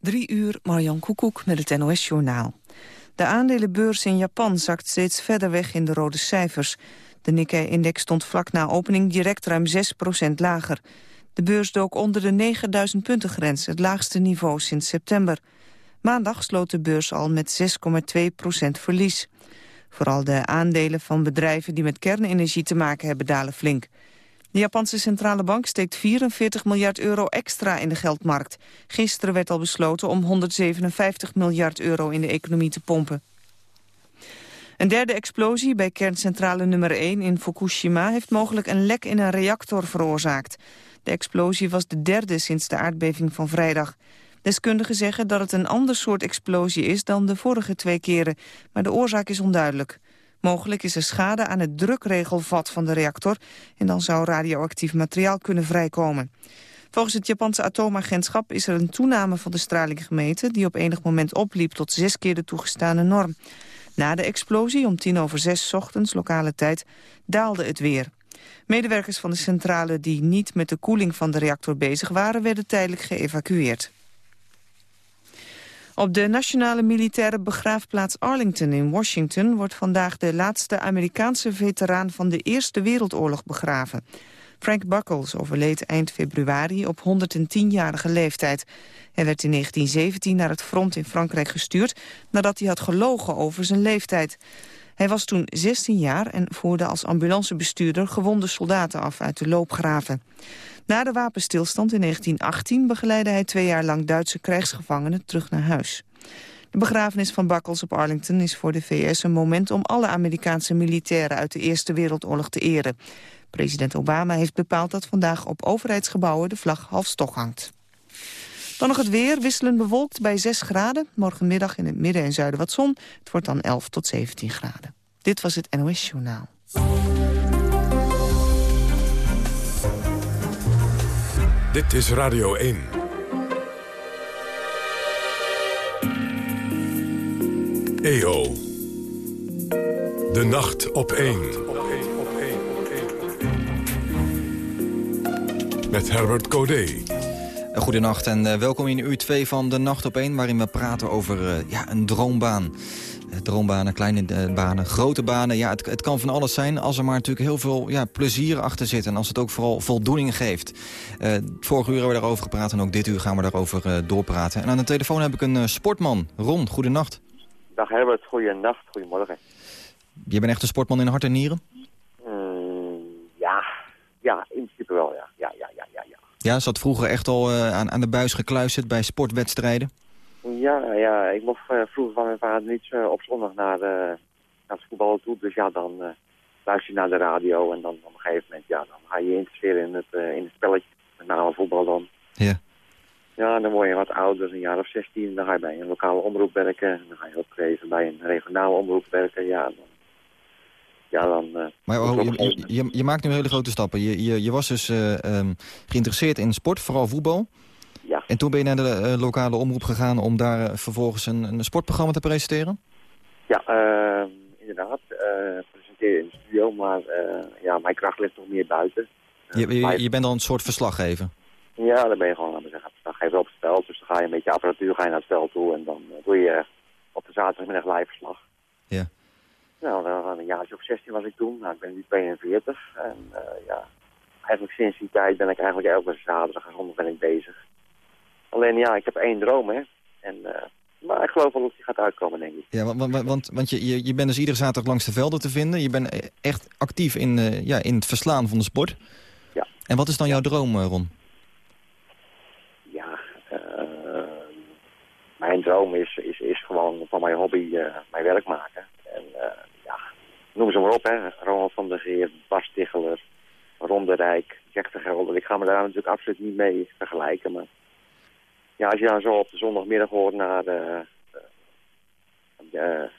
Drie uur, Marjan Koekoek met het NOS-journaal. De aandelenbeurs in Japan zakt steeds verder weg in de rode cijfers. De Nikkei-index stond vlak na opening direct ruim 6% lager. De beurs dook onder de 9000 punten grens, het laagste niveau sinds september. Maandag sloot de beurs al met 6,2% verlies. Vooral de aandelen van bedrijven die met kernenergie te maken hebben dalen flink. De Japanse centrale bank steekt 44 miljard euro extra in de geldmarkt. Gisteren werd al besloten om 157 miljard euro in de economie te pompen. Een derde explosie bij kerncentrale nummer 1 in Fukushima... heeft mogelijk een lek in een reactor veroorzaakt. De explosie was de derde sinds de aardbeving van vrijdag. Deskundigen zeggen dat het een ander soort explosie is dan de vorige twee keren. Maar de oorzaak is onduidelijk. Mogelijk is er schade aan het drukregelvat van de reactor... en dan zou radioactief materiaal kunnen vrijkomen. Volgens het Japanse atoomagentschap is er een toename van de straling gemeten... die op enig moment opliep tot zes keer de toegestane norm. Na de explosie om tien over zes ochtends lokale tijd daalde het weer. Medewerkers van de centrale die niet met de koeling van de reactor bezig waren... werden tijdelijk geëvacueerd. Op de nationale militaire begraafplaats Arlington in Washington... wordt vandaag de laatste Amerikaanse veteraan van de Eerste Wereldoorlog begraven. Frank Buckles overleed eind februari op 110-jarige leeftijd. Hij werd in 1917 naar het front in Frankrijk gestuurd... nadat hij had gelogen over zijn leeftijd. Hij was toen 16 jaar en voerde als ambulancebestuurder gewonde soldaten af uit de loopgraven. Na de wapenstilstand in 1918 begeleidde hij twee jaar lang Duitse krijgsgevangenen terug naar huis. De begrafenis van Bakkels op Arlington is voor de VS een moment om alle Amerikaanse militairen uit de Eerste Wereldoorlog te eren. President Obama heeft bepaald dat vandaag op overheidsgebouwen de vlag half stok hangt. Dan nog het weer, wisselend bewolkt bij 6 graden. Morgenmiddag in het midden en zuiden wat zon. Het wordt dan 11 tot 17 graden. Dit was het NOS Journaal. Dit is Radio 1. EO. De nacht op 1. Met Herbert Codé. Goedenacht en uh, welkom in uur 2 van De Nacht op 1... waarin we praten over uh, ja, een droombaan. Eh, droombanen, kleine uh, banen, grote banen. Ja, het, het, kan van alles zijn als er maar natuurlijk heel veel ja, plezier achter zit... en als het ook vooral voldoening geeft. Uh, vorige uur hebben we daarover gepraat en ook dit uur gaan we daarover doorpraten. En aan de telefoon heb ik een sportman. Ron, goedenacht. Dag Herbert, goedenacht, goedemorgen. Je bent echt een sportman in hart en nieren? Mm, ja, ja, in principe wel, ja. ja, ja, ja, ja, ja. Ja, zat vroeger echt al aan, aan de buis gekluisterd bij sportwedstrijden? Ja, ja, ik mocht uh, vroeger van mijn vader niet uh, op zondag naar, uh, naar het voetballen toe. Dus ja, dan luister je naar de radio en dan op een gegeven moment, ja, dan ga je je interesseren in het, in het spelletje. Met name voetbal dan. Ja. Ja, dan word je wat ouder, een jaar of 16. Dan ga je bij een lokale omroep werken. Dan ga je opgeven bij een regionale omroep werken. Ja, dan, ja, dan... maar oh, je, je, je, maakt nu hele grote stappen. Je, je, je was dus um, geïnteresseerd in sport, vooral voetbal. Ja. En toen ben je naar de uh, lokale omroep gegaan om daar uh, vervolgens een, een, sportprogramma te presenteren? Ja, uh, inderdaad. presenteren in de studio, maar ja, mijn kracht ligt nog meer buiten. Je, je, je, bent dan een soort verslaggever? Ja, dan ben je gewoon laten zeggen, verslaggever op het veld. Dus dan ga je met je apparatuur ga je naar het veld toe en dan doe je op de zaterdagmiddag live verslag. Ja. Nou, dan, een jaartje of 16 was ik toen. Nou, ik ben nu 42 en ja, eigenlijk sinds die tijd ben ik eigenlijk elke zaterdag en zondag ben ik bezig. Alleen ja, ik heb één droom, hè. En, uh, maar ik geloof wel dat die gaat uitkomen, denk ik. Ja, want, want, want je, je, je bent dus iedere zaterdag langs de velden te vinden. Je bent echt actief in, uh, ja, in het verslaan van de sport. Ja. En wat is dan jouw droom, eh, Ron? Ja, mijn droom is, is, is gewoon van mijn hobby mijn werk maken. En ja, noem ze maar op, hè. Ronald van der Geer, Bas Ticheler, Ron de Rijk, Jack de Gelder. Ik ga me daar natuurlijk absoluut niet mee vergelijken, maar ja, als je dan zo op de zondagmiddag hoort naar de, de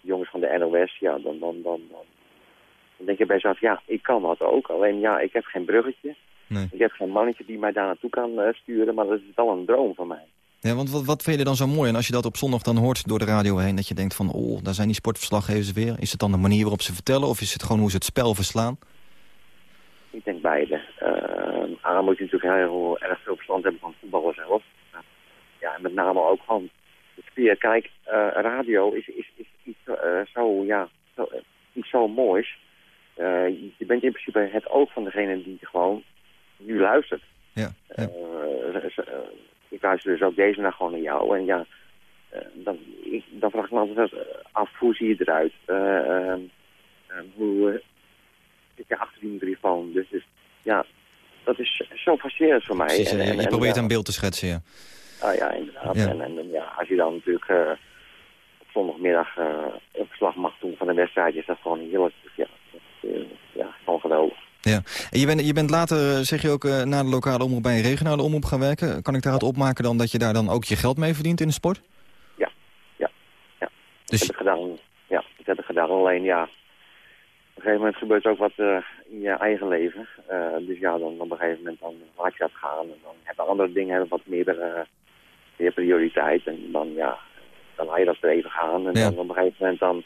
jongens van de NOS, ja, dan, dan, dan, dan, denk je bij jezelf, ja, ik kan dat ook. Alleen ja, ik heb geen bruggetje. Nee. Ik heb geen mannetje die mij daar naartoe kan uh, sturen, maar dat is wel een droom van mij. Ja, want wat, wat vind je dan zo mooi? En als je dat op zondag dan hoort door de radio heen, dat je denkt van, oh, daar zijn die sportverslaggevers weer. Is het dan de manier waarop ze vertellen of is het gewoon hoe ze het spel verslaan? Ik denk beide. Uh, A moet je natuurlijk heel erg veel verstand hebben van voetballen zelf. Ja, en met name ook van sfeer. Kijk, radio is, is, is iets zo, ja, zo, iets zo moois. je bent in principe het oog van degene die gewoon nu luistert. Ja, ja. ik luister dus ook deze nacht gewoon naar jou. En ja, dan, ik, dan vraag ik me altijd af, hoe zie je eruit? Hoe zit je achter die microfoon? Dus, dus ja, dat is zo fascinerend voor mij. Precies, en, en, je probeert een beeld te schetsen, ja. Ah ja, inderdaad. En, en, ja, als je dan natuurlijk uh, op zondagmiddag uh, een verslag mag doen van de wedstrijd, is dat gewoon heerlijk. Dus ja, dat, uh, ja, gewoon geweldig. Ja. En je bent, je bent later, zeg je ook, na de lokale omroep bij een regionale omroep gaan werken. Kan ik daaruit opmaken dan dat je daar dan ook je geld mee verdient in de sport? Ja, ja, ja. Dus... Dat heb ik gedaan. Ja, dat heb ik gedaan. Alleen ja, een gegeven moment gebeurt ook wat in je eigen leven. Dus ja, dan op een gegeven moment dan laat je dat gaan. En dan hebben andere dingen wat meer, meer prioriteit. En dan ja, dan laat je dat er even gaan. En dan op een gegeven moment dan,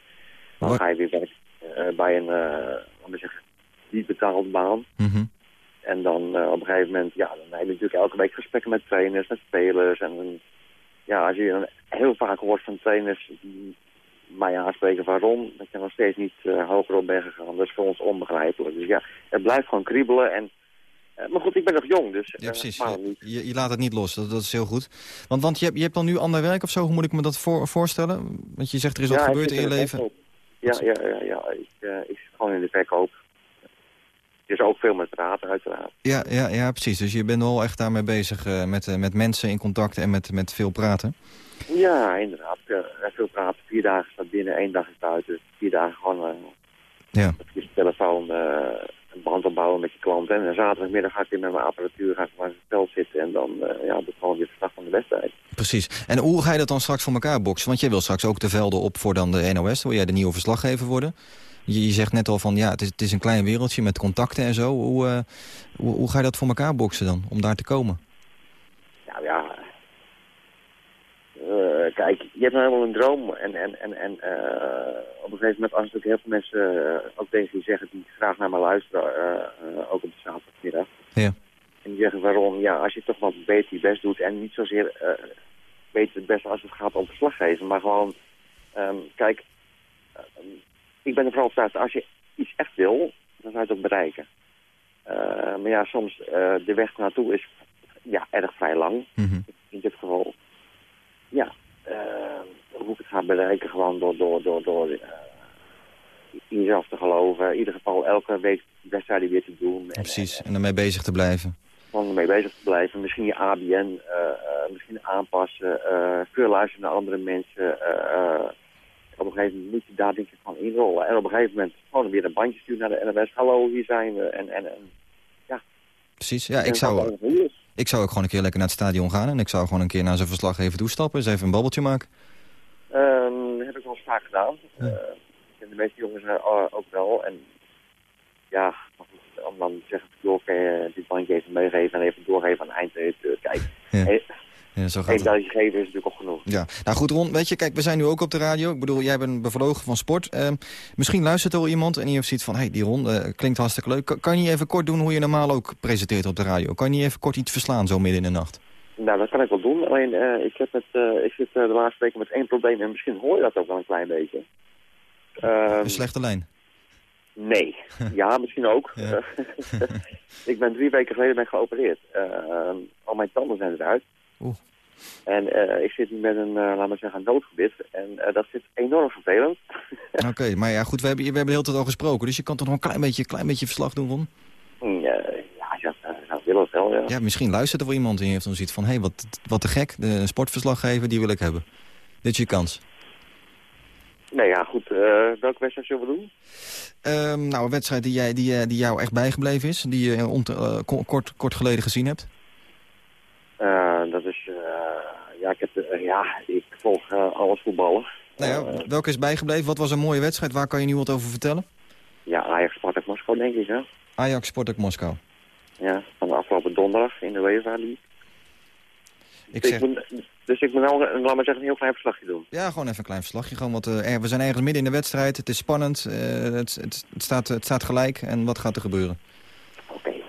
dan ga je weer werken bij een, we zeggen, niet betaalde baan. Mm -hmm. En dan op een gegeven moment, ja, dan heb je natuurlijk elke week gesprekken met trainers, met spelers. En ja, als je dan heel vaak hoort van trainers die mij aanspreken waarom, dat je nog steeds niet uh, hoger op bent gegaan. Dat is voor ons onbegrijpelijk. Dus ja, het blijft gewoon kriebelen. En, uh, maar goed, ik ben nog jong, dus... Ja, precies. Je, je, je, laat het niet los, dat, dat is heel goed. Want, want je, hebt, je hebt dan nu ander werk of zo, hoe moet ik me dat voor, voorstellen? Want je zegt er is wat gebeurd in je leven. Ja, ja, ja, ja. Ik, uh, ik zit gewoon in de verkoop. Er is ook veel met praten, uiteraard. Ja, ja, ja, precies. Dus je bent wel echt daarmee bezig met, met mensen in contact en met, met veel praten. Ja, inderdaad. Veel praten. Vier dagen staat binnen, één dag is buiten. Vier dagen gewoon ja. je telefoon een band opbouwen met je klanten. En zaterdagmiddag ga ik weer met mijn apparatuur ga ik maar in het veld zitten. En dan uh, ja, doe gewoon weer verslag van de wedstrijd. Precies. En hoe ga je dat dan straks voor elkaar boksen? Want jij wil straks ook de velden op voor dan de NOS. Wil jij de nieuwe verslaggever worden? Je, je zegt net al van ja, het is, het is een klein wereldje met contacten en zo. Hoe, hoe, hoe ga je dat voor elkaar boksen dan, om daar te komen? Nou ja, uh, kijk, je hebt nou helemaal een droom. En, en, en, en uh, op een gegeven moment, als natuurlijk heel veel mensen uh, ook tegen je zeggen die graag naar me luisteren, ook op de zaterdagmiddag. Ja. En die zeggen waarom, ja, als je toch wat beter je best doet en niet zozeer beter het beste als het gaat om verslaggeven, maar gewoon, um, kijk, ik ben er vooral overtuigd, als je iets echt wil, dan zou je het ook bereiken. maar ja, soms de weg naartoe is ja, erg vrij lang, mm -hmm. in dit geval ja, hoe ik het ga bereiken gewoon door, door, door, door in jezelf te geloven. In ieder geval elke week wedstrijden weer te doen. En, Precies, en, en ermee bezig te blijven. Gewoon ermee bezig te blijven. Misschien je ABN, misschien aanpassen. veel luisteren naar andere mensen. op een gegeven moment moet je daar denk ik van inrollen. En op een gegeven moment gewoon weer een bandje sturen naar de NMS. Hallo, hier zijn we. En, en, en ja. Precies, ja, ik zou... Ik zou ook gewoon een keer lekker naar het stadion gaan... en ik zou gewoon een keer naar zijn verslag even toestappen... eens even een babbeltje maken. Dat heb ik wel vaak gedaan. Ja. Uh, en de meeste jongens uh, ook wel. En ja, om dan te zeggen... joh, kan je dit bandje even meegeven... en even doorgeven aan eindredacteur. Kijk, ja. Ja, zo gaat Eén dat je geven is natuurlijk ook genoeg. Ja, nou goed Ron, weet je, kijk, we zijn nu ook op de radio. Ik bedoel, jij bent bevlogen van sport. Uh, misschien luistert er wel iemand en die heeft zoiets van... hé, hey, die Ron, uh, klinkt hartstikke leuk. Kan, kan je niet even kort doen hoe je normaal ook presenteert op de radio? Kan je niet even kort iets verslaan zo midden in de nacht? Nou, dat kan ik wel doen. Alleen, uh, ik, heb het, ik zit de laatste weken met één probleem... en misschien hoor je dat ook wel een klein beetje. een slechte lijn? Nee. Ja, misschien ook. Ja. ik ben drie weken geleden ben geopereerd. al mijn tanden zijn eruit. Oeh. En uh, ik zit nu met een, uh, laat maar zeggen, een noodgebit. En uh, dat zit enorm vervelend. Oké, okay, maar ja, goed, we hebben, we hebben de hele tijd al gesproken. Dus je kan toch nog een klein beetje, klein beetje verslag doen, Ron? Ja, ja, ja, wil het wel, ja. Ja, misschien luistert er wel iemand en heeft dan zoiets van... hé, hey, wat, wat te gek, de sportverslaggever, die wil ik hebben. Dit is je kans. Nee, ja, goed. welke wedstrijd zullen we doen? Um, nou, een wedstrijd die, jij, die, die jou echt bijgebleven is. Die je kort, kort geleden gezien hebt. Uh, dat is, uh, ja, ik, heb, uh, ja, ik volg alles voetballen. Nou ja, welke is bijgebleven? Wat was een mooie wedstrijd? Waar kan je nu wat over vertellen? Ja, Ajax Spartak Moskou, denk ik, hè? Ajax Spartak Moskou. Ja, van de afgelopen donderdag in de UEFA League. Ik dus, zeg... ik moet, dus ik moet laat maar zeggen, een heel klein verslagje doen. Ja, gewoon even een klein verslagje. Gewoon wat, uh, we zijn ergens midden in de wedstrijd. Het is spannend. Uh, het, het, het, staat, het staat gelijk. En wat gaat er gebeuren? Oké, okay.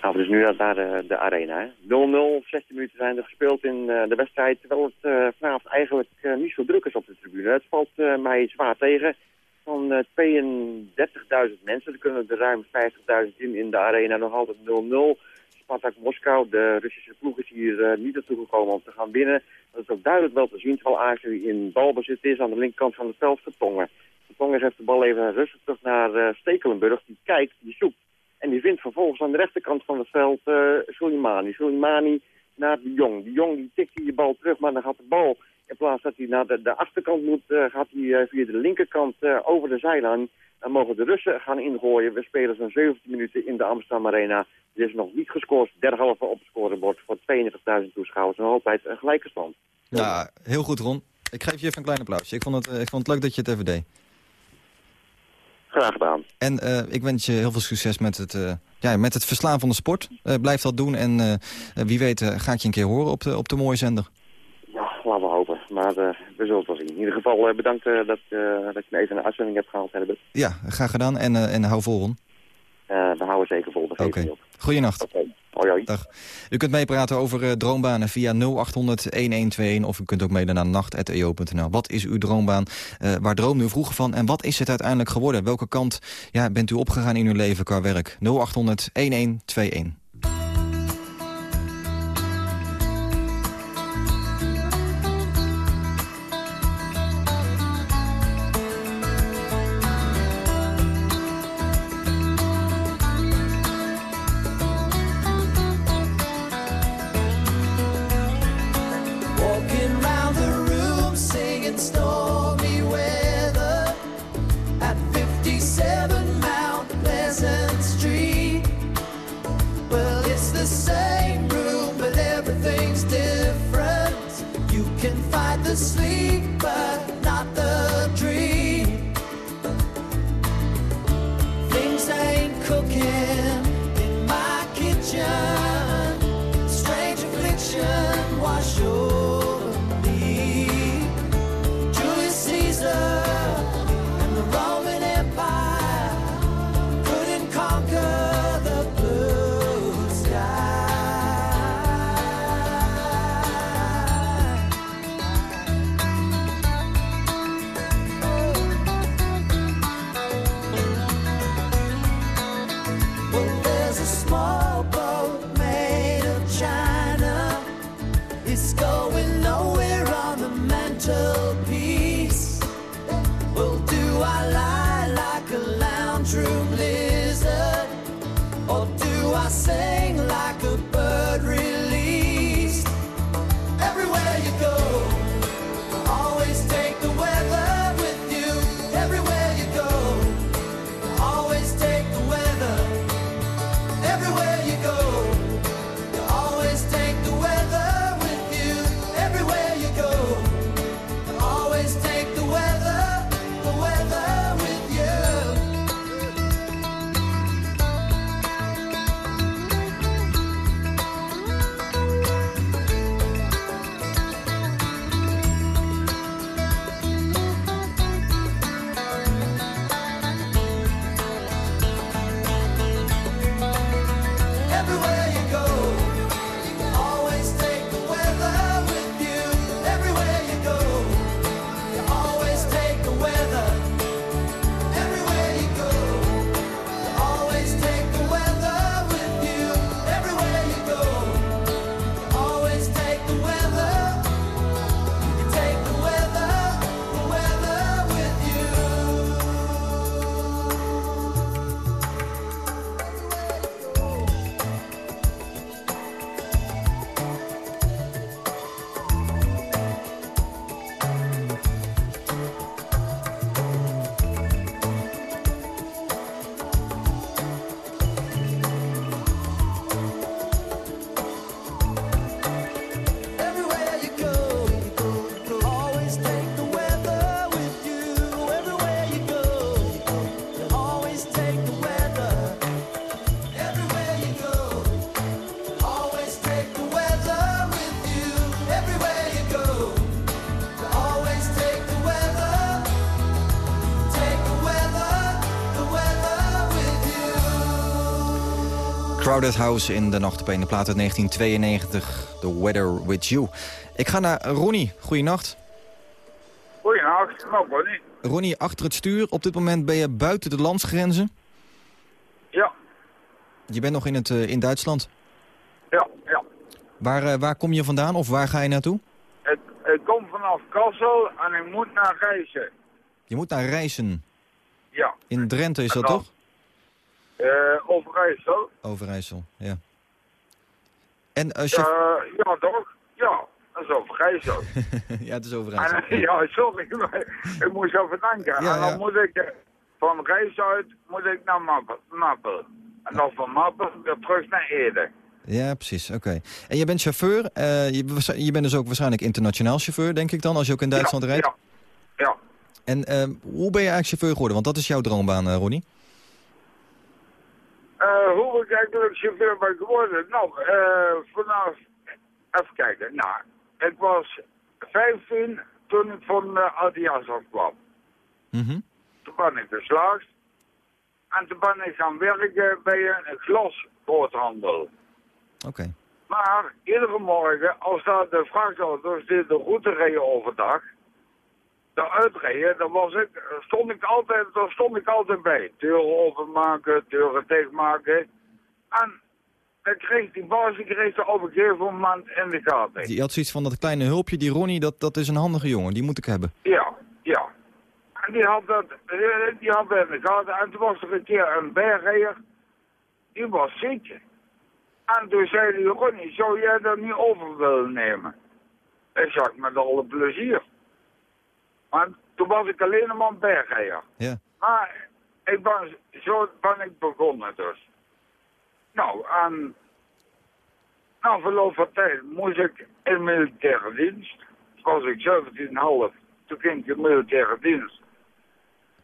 gaan lopen dus nu naar de, de arena. 0-0, 16 minuten zijn er gespeeld in de wedstrijd. Terwijl het vanavond eigenlijk niet zo druk is op de tribune. Het valt mij zwaar tegen. Van 32.000 mensen, er kunnen er ruim 50.000 in in de arena. Nog altijd 0-0. Spartak Moskou, de Russische ploeg is hier niet naartoe gekomen om te gaan winnen. Dat is ook duidelijk wel te zien, terwijl Ajax in balbezit is aan de linkerkant van het veld vertongen. Vertongen geeft de bal even rustig terug naar Stekelenburg. Die kijkt, die zoekt. En die vindt vervolgens aan de rechterkant van het veld uh, Soleimani. Naar de Jong. De Jong die tikt die bal terug, maar dan gaat de bal... in plaats dat hij naar de, achterkant moet, uh, gaat hij via de linkerkant over de zijlijn. Dan mogen de Russen gaan ingooien. We spelen zo'n 17 minuten in de Amsterdam Arena. Er is nog niet gescoord. Derhalve op het scorebord voor 92.000 toeschouwers. En altijd een gelijke stand. Ja, heel goed Ron. Ik geef je even een klein applausje. Ik vond het, ik vond het leuk dat je het even deed. Graag gedaan. En uh, ik wens je heel veel succes met het, uh, ja, met het verslaan van de sport. Uh, blijf dat doen en wie weet ga ik je een keer horen op de, op de mooie zender. Ja, laten we hopen. Maar we zullen het wel zien. In ieder geval bedankt dat, dat je me even een uitzending hebt gehaald. Herbert. Ja, graag gedaan en, en hou vol, Ron. we houden zeker vol. Oké. Okay. Goeienacht. Okay. Dag. U kunt meepraten over uh, droombanen via 0800-1121... of u kunt ook mailen naar nacht.eo.nl. Wat is uw droombaan? Uh, waar droomde u vroeger van? En wat is het uiteindelijk geworden? Welke kant ja, bent u opgegaan in uw leven qua werk? 0800-1121. Crowded House in de nacht op een. De plaat uit 1992, The Weather With You. Ik ga naar Ronnie. Goeienacht. Goeienacht, nou Ronnie. Ronnie, achter het stuur. Op dit moment ben je buiten de landsgrenzen. Ja. Je bent nog in, het, uh, in Duitsland. Ja, ja. Waar, uh, waar kom je vandaan of waar ga je naartoe? Ik, ik kom vanaf Kassel en ik moet naar Rijssen. Je moet naar Rijssen? Ja. In Drenthe is dat toch? Uh, Overijssel. Overijssel, ja. En als je... Uh, ja, toch? Ja, dat is Overijssel. ja, het is Overijssel. En, ja, sorry, ik moest even denken. Ja, en dan ja. moet ik van Rijs uit moet ik naar Mappel. En dan van Mappel weer terug naar Ede. Ja, precies. Oké. En je bent chauffeur. Uh, je, je, bent dus ook waarschijnlijk internationaal chauffeur, denk ik dan, als je ook in Duitsland ja, rijdt? Ja. ja. En hoe ben je eigenlijk chauffeur geworden? Want dat is jouw droombaan, Ronnie. Uh, hoe ik eigenlijk chauffeur ben geworden? Nou, uh, vanaf... Even kijken. Nou, ik was 15 toen ik van uh, Adidas afkwam. Mm -hmm. Toen ben ik geslaagd. En toen ben ik gaan werken bij een glasgroothandel. Oké. Okay. Maar iedere morgen, als daar de vrachtauto's de route reden overdag, de uitrijden, dan was ik, stond ik altijd, stond ik altijd bij. Deuren openmaken, deuren dichtmaken. En ik kreeg die baas, ik kreeg er op een gegeven moment in de gaten. Je had zoiets van dat kleine hulpje, die Ronnie, dat, dat is een handige jongen, die moet ik hebben. Ja, ja. En die had dat, die had in de gaten. En toen was er een keer een bergrijder, die was ziek. En toen zei hij, Ronnie, zou jij dat niet over willen nemen? Ik zag met alle plezier. Maar toen was ik alleen maar een bergrijder. Ja. Maar ik zo ben ik begonnen dus. Nou, en na verloop van tijd moest ik in militaire dienst. Was ik 17,5. Toen ging ik in militaire dienst.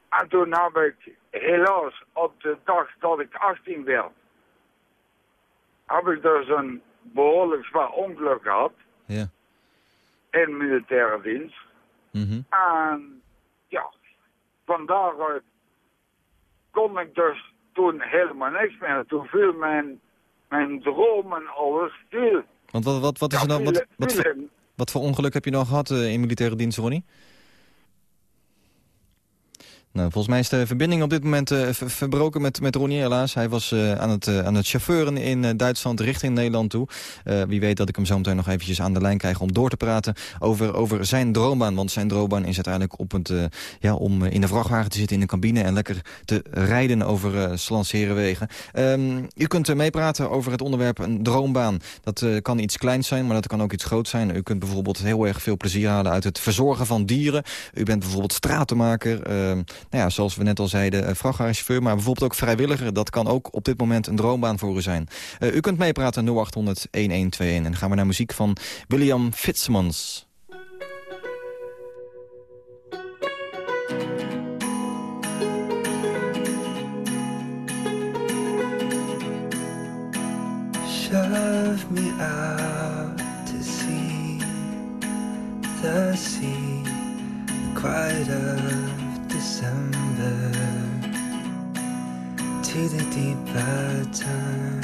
En toen heb ik helaas op de dag dat ik 18 werd, heb ik dus een behoorlijk zwaar ongeluk gehad. Ja. In militaire dienst. Mm -hmm. En ja, van daaruit kon ik dus toen helemaal niks meer. Toen viel mijn, mijn droom en alles viel. Want wat, wat, wat is er dan... Wat, wat, voor, wat voor ongeluk heb je dan gehad uh, in militaire dienst, Ronnie? Nou, volgens mij is de verbinding op dit moment ver verbroken met, met Ronnie helaas. Hij was uh, aan, het, uh, aan het chauffeuren in Duitsland richting Nederland toe. wie weet dat ik hem zo meteen nog eventjes aan de lijn krijg om door te praten over, over zijn droombaan. Want zijn droombaan is uiteindelijk op het, ja, om in de vrachtwagen te zitten in de cabine en lekker te rijden over uh, Slansherenwegen. Um, u kunt meepraten over het onderwerp een droombaan. Dat kan iets kleins zijn, maar dat kan ook iets groots zijn. U kunt bijvoorbeeld heel erg veel plezier halen uit het verzorgen van dieren. U bent bijvoorbeeld stratenmaker... nou ja, zoals we net al zeiden, vrachtwagenchauffeur... maar bijvoorbeeld ook vrijwilliger. Dat kan ook op dit moment een droombaan voor u zijn. Uh, u kunt meepraten 0800-1121. En dan gaan we naar muziek van William Fitzmans. Shove me out to sea, the sea, of December to the deeper time.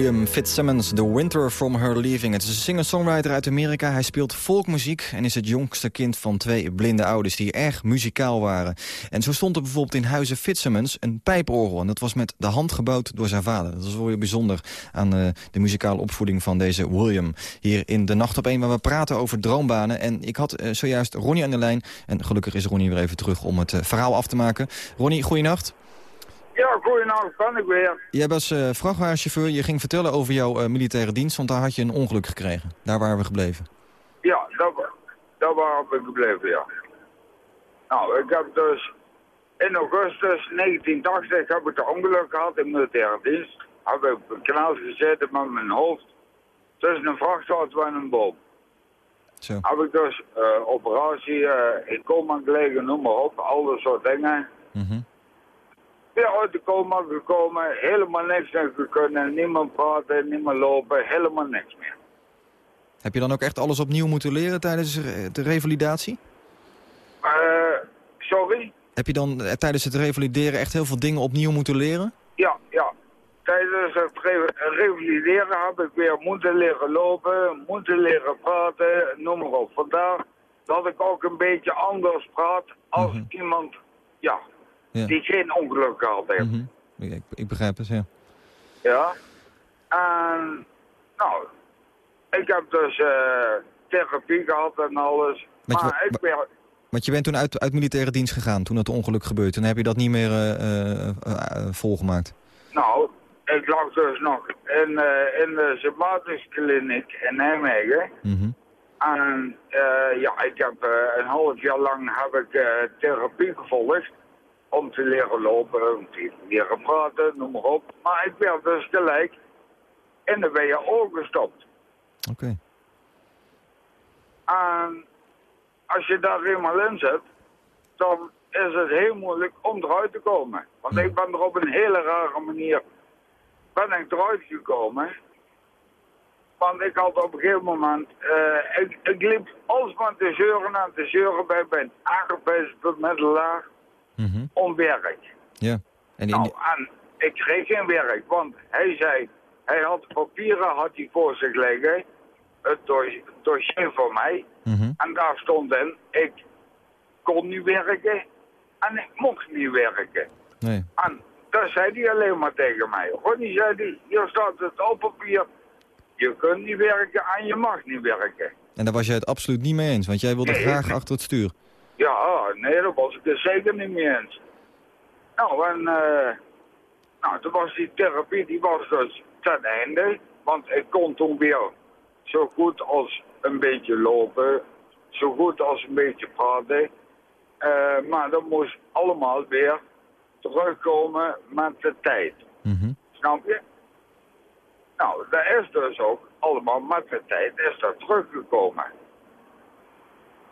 William Fitzsimmons, The Winter From Her Leaving. Het is een singer-songwriter uit Amerika. Hij speelt folkmuziek en is het jongste kind van twee blinde ouders... die erg muzikaal waren. En zo stond er bijvoorbeeld in huizen Fitzsimmons een pijporgel. En dat was met de hand gebouwd door zijn vader. Dat is wel weer bijzonder aan uh, de muzikale opvoeding van deze William. Hier in De Nacht op 1, waar we praten over droombanen. En ik had uh, zojuist Ronnie aan de lijn. En gelukkig is Ronnie weer even terug om het uh, verhaal af te maken. Ronnie, goeienacht. Ja, goeienacht, ben ik weer. Jij was uh, vrachtwagenchauffeur. Je ging vertellen over jouw uh, militaire dienst, want daar had je een ongeluk gekregen. Daar waren we gebleven. Ja, daar, daar waren we gebleven, ja. Nou, ik heb dus in augustus 1980 heb ik een ongeluk gehad in militaire dienst. Heb ik op een kanaal gezeten met mijn hoofd tussen een vrachtauto en een boom. Zo. Heb ik dus uh, operatie, in coma gelegen, noem maar op, al dat soort dingen. Mm -hmm weer uit de coma gekomen, helemaal niks meer kunnen, niemand praten, niemand lopen, helemaal niks meer. Heb je dan ook echt alles opnieuw moeten leren tijdens de revalidatie? Uh, sorry? Heb je dan uh, tijdens het revalideren echt heel veel dingen opnieuw moeten leren? Ja, ja. Tijdens het re revalideren heb ik weer moeten leren lopen, moeten leren praten, noem maar op. Vandaar dat ik ook een beetje anders praat als Mhm. iemand, ja, Ja. die geen ongeluk gehad heeft. Mhm. ik, ik begrijp het, ja. Ja. En, nou, ik heb dus eh, therapie gehad en alles. Met je- maar ik ben, Want je bent toen uit, uit militaire dienst gegaan toen het ongeluk gebeurde. Toen heb je dat niet meer eh, eh, volgemaakt. nou, ik lag dus nog in, eh, in de Sebatis kliniek in Nijmegen. Mhm. En ja, ik heb een half jaar lang heb ik therapie gevolgd. Om te leren lopen, om te leren praten, noem maar op. Maar ik werd dus gelijk in de WHO gestopt. Oké. En als je daar eenmaal in zit, dan is het heel moeilijk om eruit te komen. Want ik ben er op een hele rare manier ben ik eruit gekomen. Want ik had op een gegeven moment, eh, ik, ik liep alsmaar te zeuren en te zeuren bij mijn Mhm. om werk. Ja. En in, Nou, en ik kreeg geen werk, want hij zei, hij had papieren had hij voor zich liggen, het dos- dossier voor mij. Mhm. En daar stond in, ik kon niet werken en ik mocht niet werken. Nee. En dat zei hij alleen maar tegen mij. Ronnie zei hij, hier staat het op papier, je kunt niet werken en je mag niet werken. En daar was jij het absoluut niet mee eens, want jij wilde Nee, graag achter het stuur. Ja, nee, daar was ik er zeker niet mee eens. Nou, en eh, nou, toen was die therapie, die was dus ten einde. Want ik kon toen weer zo goed als een beetje lopen, zo goed als een beetje praten. Eh, maar dat moest allemaal weer terugkomen met de tijd. Mhm. Snap je? Nou, dat is dus ook allemaal met de tijd is dat teruggekomen.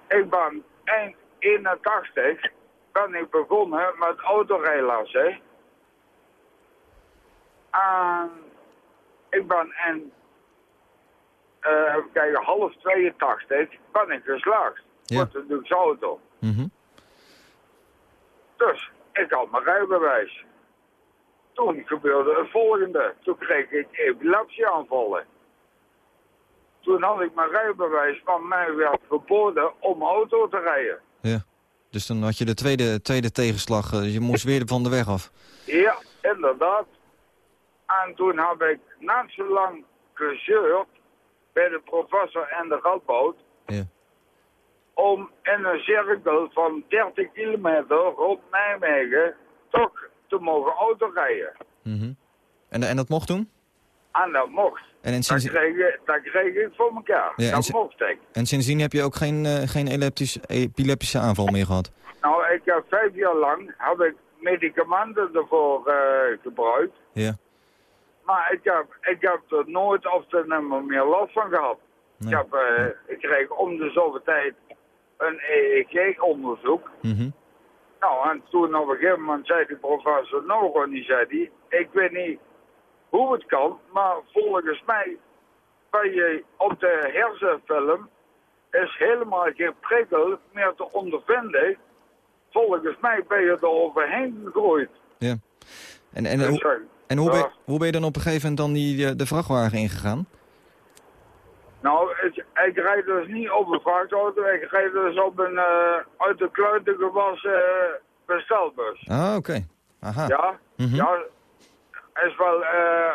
Ik ben eind 81 ben ik begonnen met autorijlessen. En ik ben in, kijken, half 82 ben ik geslaagd. Ja. Met de Dukes auto. Mhm. Dus ik had mijn rijbewijs. Toen gebeurde het volgende. Toen kreeg ik epilepsieaanvallen. Toen had ik mijn rijbewijs, maar mij werd verboden om auto te rijden. Dus dan had je de tweede, tweede tegenslag. eh, je moest weer van de weg af. Ja, inderdaad. En toen heb ik net zo lang gezeurd bij de professor en de Radboud Ja. om in een cirkel van 30 kilometer rond Nijmegen toch te mogen autorijden. Mhm. en, en dat mocht toen? En dat mocht. En, en, Dat sinds, kreeg, ik- dat kreeg ik voor elkaar. Ja, en dat mocht ik. en sindsdien heb je ook geen, eh, geen epileptisch, epileptische aanval meer gehad? Nou, ik heb vijf jaar lang heb ik medicamenten ervoor eh, gebruikt. Ja. Maar ik heb, ik heb er nooit of er nimmer meer last van gehad. Nee. Ik, heb, eh, ik kreeg om de zoveel tijd een EEG-onderzoek. Mhm. Nou, en toen op een gegeven moment zei die professor nog, en die zei die, ik weet niet hoe het kan, maar volgens mij ben je op de hersenfilm is helemaal geen prikkel meer te ondervinden. Volgens mij ben je er overheen gegroeid. Ja. En, en hoe, eh, En hoe, ben, hoe ben je dan op een gegeven moment dan die, eh, de vrachtwagen ingegaan? Nou, ik, ik rijd dus niet op een vrachtauto, ik rijd dus op een eh, uit de kluiten gewassen eh, bestelbus. Ah, oké. Aha. Ja, Mhm. ja, is wel, eh,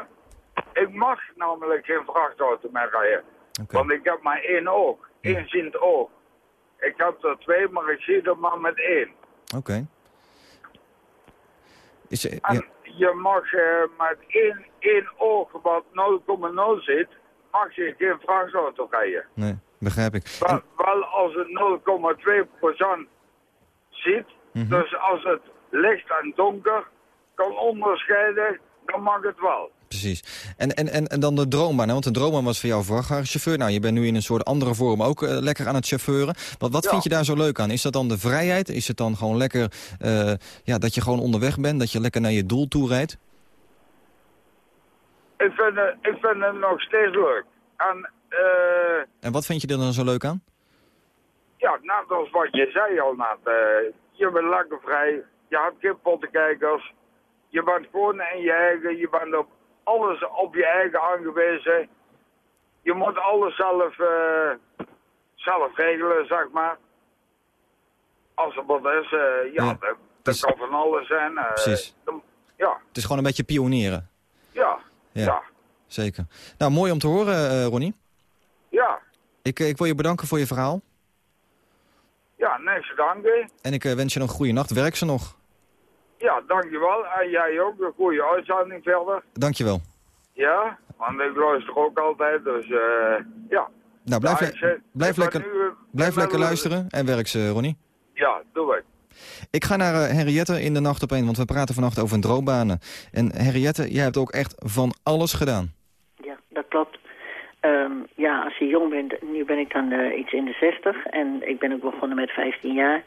ik mag namelijk geen vrachtauto meer rijden. Want ik heb maar één oog, één ziend oog. Ik heb er twee, maar ik zie er maar met één. Oké. Is, En ja, je mag eh, met één, één oog wat 0,0 zit, mag je geen vrachtauto rijden. nee, begrijp ik. Wel, En- wel als het 0,2% ziet, Mhm. dus als het licht en donker kan onderscheiden, dan mag het wel. precies. En, en, en, en dan de droombaan, hè? want de droombaan was voor jou vrachtwagenchauffeur. Nou, je bent nu in een soort andere vorm ook eh, lekker aan het chauffeuren. Wat, wat Ja. vind je daar zo leuk aan? Is dat dan de vrijheid? Is het dan gewoon lekker eh, ja, dat je gewoon onderweg bent? Dat je lekker naar je doel toe rijdt? Ik vind het, ik vind het nog steeds leuk. En eh, En wat vind je er dan zo leuk aan? ja, net als wat je zei al net, je bent lekker vrij, je hebt geen pottenkijkers, je bent gewoon in je eigen, je bent op alles op je eigen aangewezen. Je moet alles zelf, eh, zelf regelen, zeg maar. Als er wat is, eh, ja, Ja, dat, dat kan van alles zijn. eh, Precies. dan- ja, Het is gewoon een beetje pionieren. ja, Ja. ja, Zeker. Nou, mooi om te horen, Ronnie. ja, Ik, ik wil je bedanken voor je verhaal. ja, niks danken. En ik wens je nog een goede nacht. Werk ze nog. Ja, dankjewel. En jij ook, een goede uitzending verder. Dankjewel. Ja, want ik luister ook altijd, dus eh ja. Nou, blijf, Ja, le- blijf, lekker, nu, eh, blijf lekker luisteren en werk ze, Ronnie. Ja, doe ik. Ik ga naar eh, Henriette in de nacht op één, want we praten vannacht over droombanen. En Henriette, jij hebt ook echt van alles gedaan. Ja, dat klopt. Ehm, ja, als je jong bent, nu ben ik dan eh, iets in de 60 en ik ben ook begonnen met 15 jaar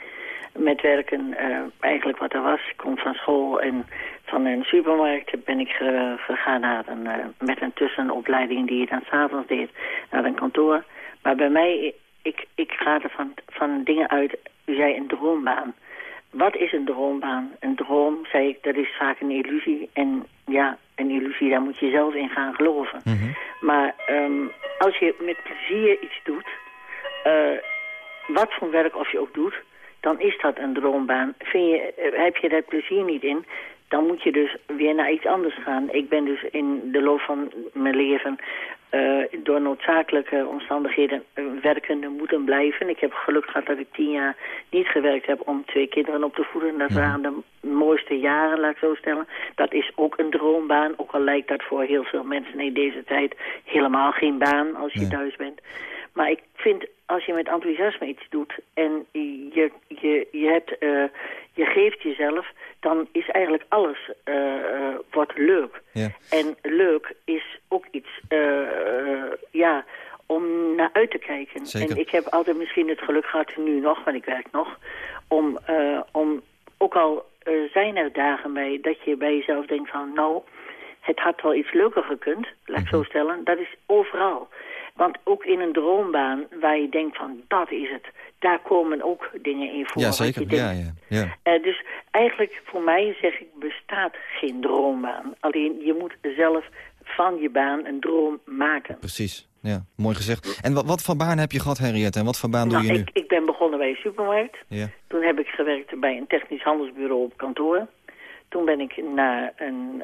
met werken. eh, eigenlijk wat er was, ik kom van school en van een supermarkt ben ik ge- gegaan naar een, eh, met een tussenopleiding die je dan s'avonds deed naar een kantoor. Maar bij mij, ik, ik ga er van, van dingen uit, u zei een droombaan. Wat is een droombaan? Een droom, zei ik, dat is vaak een illusie. En ja, een illusie, daar moet je zelf in gaan geloven. Maar ehm, als je met plezier iets doet, eh, wat voor werk of je ook doet, dan is dat een droombaan. Vind je, eh, heb je daar plezier niet in, dan moet je dus weer naar iets anders gaan. Ik ben dus in de loop van mijn leven eh, door noodzakelijke omstandigheden eh, werkende moeten blijven. Ik heb geluk gehad dat ik tien jaar niet gewerkt heb om twee kinderen op te voeden. Dat waren de mooiste jaren, laat ik zo stellen. Dat is ook een droombaan, ook al lijkt dat voor heel veel mensen in deze tijd helemaal geen baan als je Nee. thuis bent. Maar ik vind, als je met enthousiasme iets doet en je, je, je, hebt, eh, je geeft jezelf, dan is eigenlijk alles eh, wordt leuk. Ja. En leuk is ook iets, ja, om naar uit te kijken. Zeker. En ik heb altijd misschien het geluk gehad, nu nog, want ik werk nog, om, om ook al zijn er dagen bij dat je bij jezelf denkt van, nou, het had wel iets leuker gekund, laat ik zo Mhm. stellen. Dat is overal. Want ook in een droombaan waar je denkt van, dat is het, daar komen ook dingen in voor. Ja, wat zeker. Ja, ja, ja. Eh, dus eigenlijk voor mij zeg ik, bestaat geen droombaan. Alleen je moet zelf van je baan een droom maken. Precies. Ja, mooi gezegd. En wat, wat voor baan heb je gehad, Henriette? En wat voor baan doe Nou, je nu? ik, ik ben begonnen bij een supermarkt. Ja. Toen heb ik gewerkt bij een technisch handelsbureau op kantoor. Toen ben ik naar een,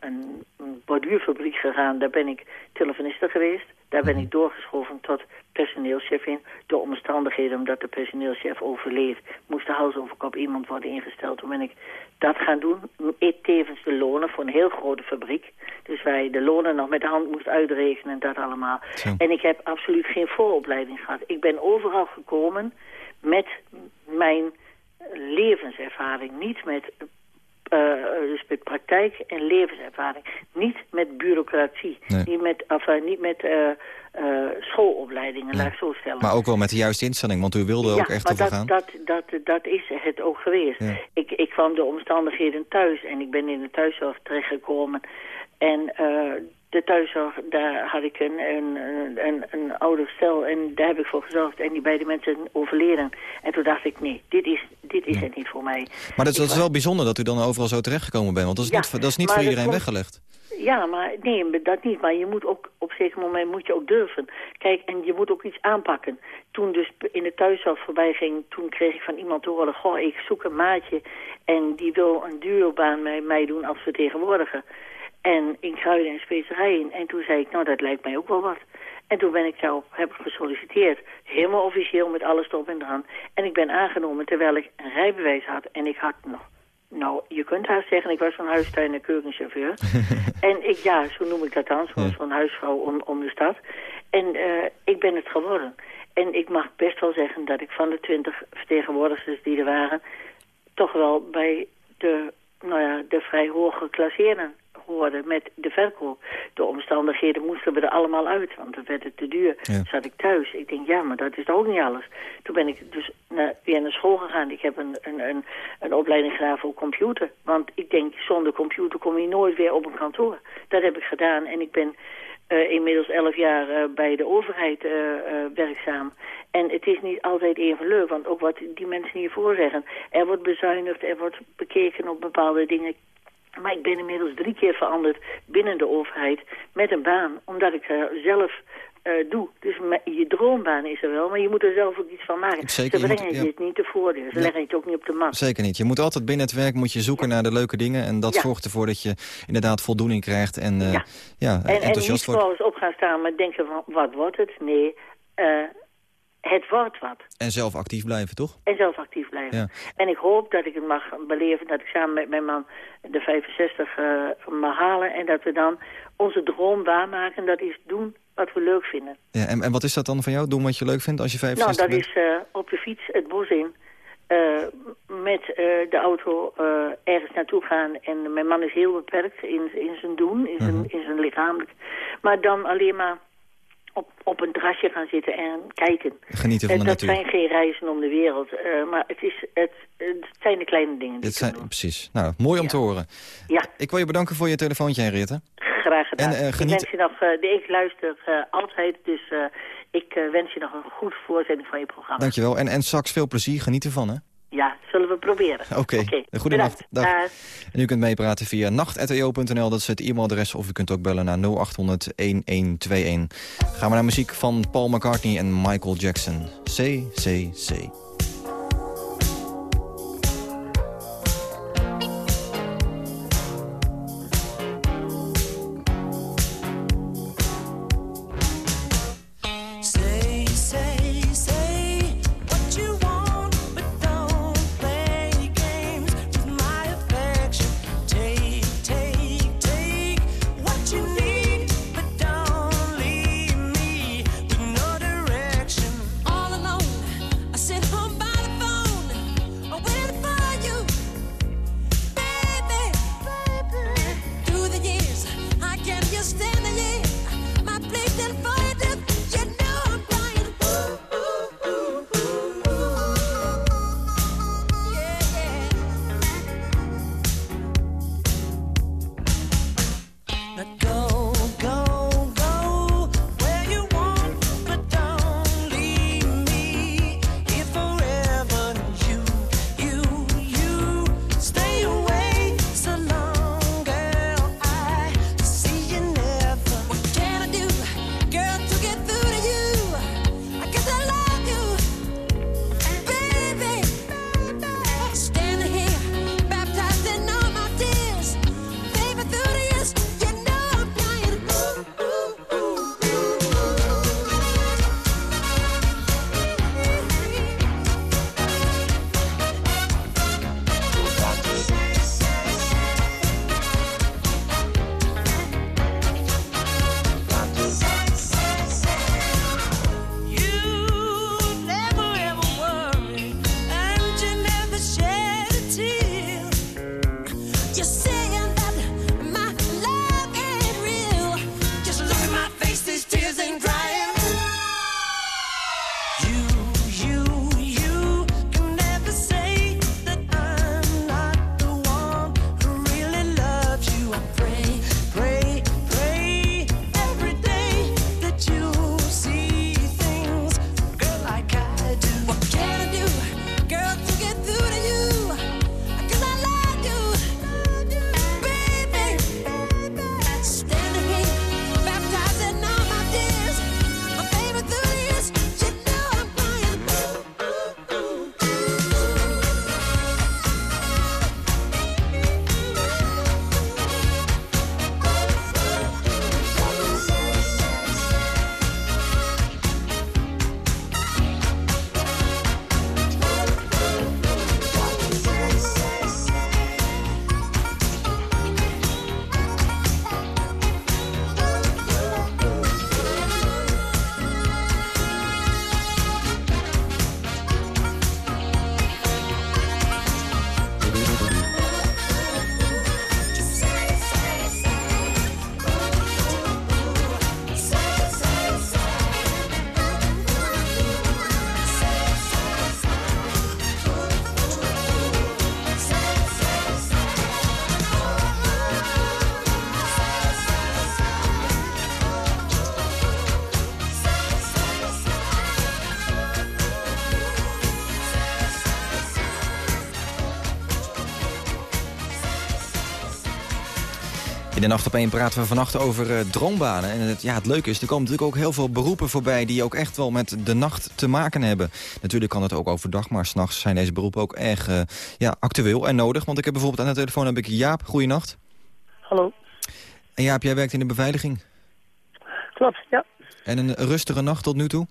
een, een borduurfabriek gegaan. Daar ben ik telefoniste geweest. Daar ben ik doorgeschoven tot personeelschef in. Door omstandigheden, omdat de personeelschef overleed... moest de hals over kop iemand worden ingesteld. Toen ben ik dat gaan doen. Ik tevens de lonen voor een heel grote fabriek. Dus waar je de lonen nog met de hand moest uitrekenen en dat allemaal. Zo. En ik heb absoluut geen vooropleiding gehad. Ik ben overal gekomen met mijn levenservaring. Niet met, eh, dus met praktijk en levenservaring. Niet met bureaucratie. Nee. Niet met, of, eh, niet met schoolopleidingen, Nee. laat ik zo stellen. Maar ook wel met de juiste instelling, want u wilde ook echt maar ervoor dat, gaan. Dat, dat, dat is het ook geweest. Ja. Ik, ik kwam de omstandigheden thuis en ik ben in de thuiszorg terechtgekomen. En eh, de thuiszorg, daar had ik een, een, een, een, ouder stel en daar heb ik voor gezorgd. En die beide mensen overleden. En toen dacht ik, nee, dit is, dit is het niet voor mij. Maar dat, is- dat is wel bijzonder dat u dan overal zo terechtgekomen bent. Want dat is Ja, niet, voor- dat is niet voor iedereen komt- weggelegd. Ja, maar nee, dat niet. Maar je moet ook op een zeker moment moet je ook durven. Kijk, en je moet ook iets aanpakken. Toen dus in de thuiszorg voorbij ging, toen kreeg ik van iemand te horen... goh, ik zoek een maatje en die wil een duurbaan met mij doen als vertegenwoordiger. En in kruiden en specerijen. En toen zei ik, nou, dat lijkt mij ook wel wat. En toen ben ik daarop heb gesolliciteerd. Helemaal officieel met alles erop en eraan. En ik ben aangenomen terwijl ik een rijbewijs had. En ik had nog nou, je kunt haast zeggen, ik was van huistuin en keukenchauffeur. en ik, ja, zo noem ik dat dan, zoals Ja. van huisvrouw om, om de stad. En eh, ik ben het geworden. En ik mag best wel zeggen dat ik van de twintig vertegenwoordigers die er waren... toch wel bij de, nou ja, de vrij hoge klasseren hoorde met de verkoop. De omstandigheden moesten we er allemaal uit, want dan werd het te duur. Ja. Zat ik thuis. Ik denk, ja, maar dat is toch ook niet alles. Toen ben ik dus naar, weer naar school gegaan. Ik heb een, een, een, een opleiding gedaan voor computer. Want ik denk, zonder computer kom je nooit weer op een kantoor. Dat heb ik gedaan en ik ben eh, inmiddels elf jaar eh, bij de overheid eh, werkzaam. En het is niet altijd even leuk, want ook wat die mensen hiervoor zeggen. Er wordt bezuinigd, er wordt bekeken op bepaalde dingen. Maar ik ben inmiddels drie keer veranderd binnen de overheid met een baan. Omdat ik zelf eh, doe. Dus je droombaan is er wel, maar je moet er zelf ook iets van maken. Zeker, Ze je brengen moet- je ja. het niet te voordeur. Ze Ja. leggen het ook niet op de mat. Zeker niet. Je moet altijd binnen het werk moet je zoeken naar de leuke dingen. En dat zorgt ervoor dat je inderdaad voldoening krijgt en eh, Ja. ja. En, en niet enthousiast wordt. gewoon eens op gaan staan maar denken van, wat wordt het? Nee, eh, het wordt wat. En zelf actief blijven, toch? En zelf actief blijven. Ja. En ik hoop dat ik het mag beleven, dat ik samen met mijn man de 65 eh, mag halen. En dat we dan onze droom waarmaken. Dat is doen wat we leuk vinden. Ja, en, en wat is dat dan van jou? Doen wat je leuk vindt als je Nou, 65 dat is eh, op de fiets het bos in. eh, met de auto ergens naartoe gaan. En mijn man is heel beperkt in, in zijn doen, in zijn, Mhm. in zijn lichamelijk. Maar dan alleen maar op, op een terrasje gaan zitten en kijken. Genieten van de dat natuur. zijn geen reizen om de wereld. eh, maar het, is, het, het zijn de kleine dingen die je zijn, doen. precies. Nou, mooi om Ja. te horen. Ja, Ik wil je bedanken voor je telefoontje, Henriette. graag gedaan. En, eh, Ik geniet- wens je nog, de, ik luister altijd, dus ik wens je nog een goed voorzending van je programma. Dankjewel. En, en straks veel plezier. Geniet ervan, hè? Ja, zullen we proberen. Oké. Goedenacht. bedankt. Dag. Dag. En u kunt meepraten via nacht.eo.nl, dat is het e-mailadres. Of u kunt ook bellen naar 0800 1121. Gaan we naar muziek van Paul McCartney en Michael Jackson. CCC. Say, de Nacht op één praten we vannacht over eh, droombanen. En het, ja, het leuke is, er komen natuurlijk ook heel veel beroepen voorbij... die ook echt wel met de nacht te maken hebben. Natuurlijk kan het ook overdag, maar s'nachts zijn deze beroepen ook erg eh, ja, actueel en nodig. Want ik heb bijvoorbeeld aan de telefoon heb ik Jaap. Goeienacht. Hallo. En Jaap, jij werkt in de beveiliging. Klopt, ja. En een rustige nacht tot nu toe?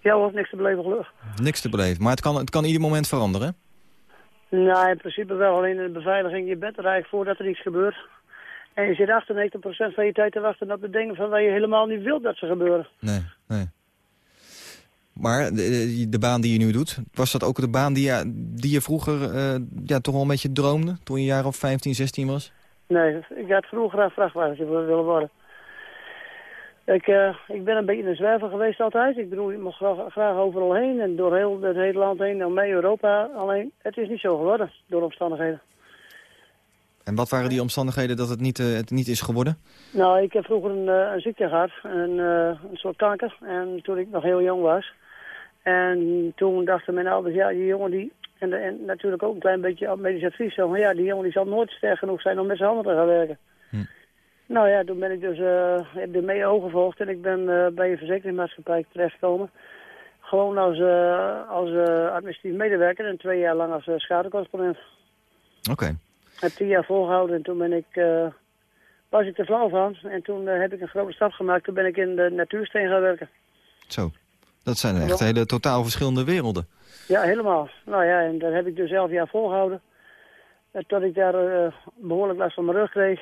Ja hoor, niks te beleven gelukkig. Niks te beleven. Maar het kan, het kan ieder moment veranderen. Nou, in principe wel. Alleen in de beveiliging, je bent er eigenlijk voor dat er iets gebeurt. En je zit 98% van je tijd te wachten op de dingen van waar je helemaal niet wilt dat ze gebeuren. Nee, nee. Maar de, de- baan die je nu doet, was dat ook de baan die je, die je vroeger eh, ja, toch wel een beetje droomde? Toen je een jaar of 15, 16 was? Nee, ik had vroeger graag vrachtwagenchauffeur willen worden. Ik, eh, ik ben een beetje een zwerver geweest altijd. Ik bedoel, ik mag graag, graag overal heen en door heel het hele land heen en mee Europa. Alleen, het is niet zo geworden door omstandigheden. En wat waren die omstandigheden dat het niet, eh, het niet is geworden? Nou, ik heb vroeger een, eh, een ziekte gehad, een, eh, een soort kanker. En toen ik nog heel jong was. En toen dachten mijn ouders, ja, die jongen die... En, en natuurlijk ook een klein beetje medisch advies. Zo, van, ja, die jongen die zal nooit sterk genoeg zijn om met zijn handen te gaan werken. Hm. Nou ja, toen ben ik dus eh heb de mee gevolgd en ik ben bij een verzekeringsmaatschappij terechtgekomen. Gewoon als, als administratief medewerker en twee jaar lang als uh, schadecorrespondent. Oké. Heb tien jaar volgehouden en toen ben ik, eh, was ik er flauw van. En toen eh, heb ik een grote stap gemaakt. Toen ben ik in de natuursteen gaan werken. Zo. Dat zijn echt hele totaal verschillende werelden. Ja, helemaal. Nou ja, en dat heb ik dus elf jaar volgehouden. Eh, Tot ik daar eh, behoorlijk last van mijn rug kreeg.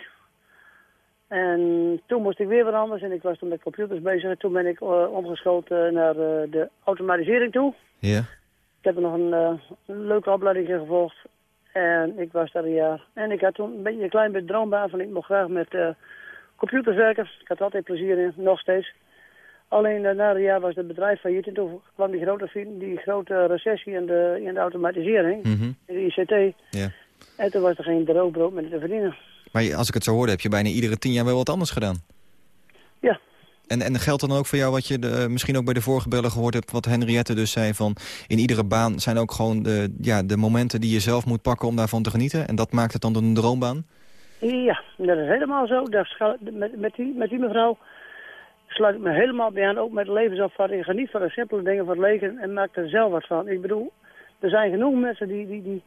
En toen moest ik weer wat anders. En ik was toen met computers bezig. En toen ben ik eh, omgeschoten naar de automatisering toe. Ja. Ik heb er nog een, leuke opleiding in gevolgd. En ik was daar een jaar. En ik had toen een beetje een klein beetje droombaan van ik mocht graag met eh, computers werken. Ik had altijd plezier in, nog steeds. Alleen eh, na een jaar was het bedrijf failliet en toen kwam die grote, die grote recessie in de, in de automatisering, Mhm. in de ICT. ja. En toen was er geen droogbrood meer te verdienen. Maar als ik het zo hoorde, heb je bijna iedere tien jaar wel wat anders gedaan. Ja. En, en geldt dan ook voor jou wat je de, misschien ook bij de vorige bellen gehoord hebt... wat Henriette dus zei van... in iedere baan zijn ook gewoon de, ja, de momenten die je zelf moet pakken om daarvan te genieten... en dat maakt het dan een droombaan? Ja, dat is helemaal zo. Met, met, die, met die mevrouw sluit ik me helemaal bij aan. Ook met levensopvatting. Geniet van de simpele dingen van het leven en maak er zelf wat van. Ik bedoel, er zijn genoeg mensen die, die, die,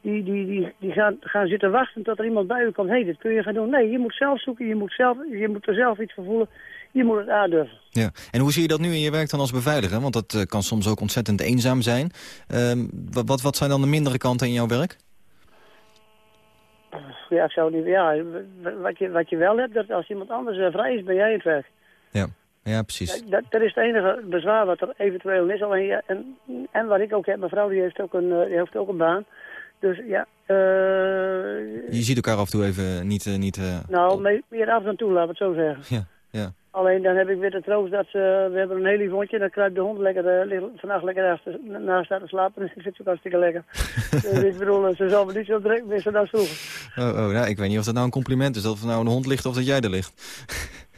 die, die, die, die gaan, gaan zitten wachten tot er iemand bij u komt. Hé, hey, dit kun je gaan doen. Nee, je moet zelf zoeken. Je moet, zelf, je moet er zelf iets voor voelen. Je moet het aandurven. Ja. En hoe zie je dat nu in je werk dan als beveiliger? Want dat eh, kan soms ook ontzettend eenzaam zijn. Ehm, wa- wat, wat zijn dan de mindere kanten in jouw werk? Ja, ik zou niet, ja wat, je, wat je wel hebt, dat als iemand anders eh, vrij is, ben jij het werk. Ja, ja precies. Ja, Dat, dat is het enige bezwaar wat er eventueel is. Alleen, ja, en, en wat ik ook heb, mijn vrouw die heeft ook een, eh, die heeft ook een baan. Dus ja, Je ziet elkaar af en toe even niet... niet nou, me- meer af en toe, laten we het zo zeggen. Ja, ja. Alleen dan heb ik weer de troost dat ze, we hebben een heel lief hondje, dan kruipt de hond lekker, vannacht lekker naast haar te slapen. Dus ik zit ook hartstikke lekker. dus ik bedoel, eh, ze zal me niet zo direct missen als vroeger. Oh, oh, nou, ik weet niet of dat nou een compliment is. Dat er nou een hond ligt of dat jij er ligt.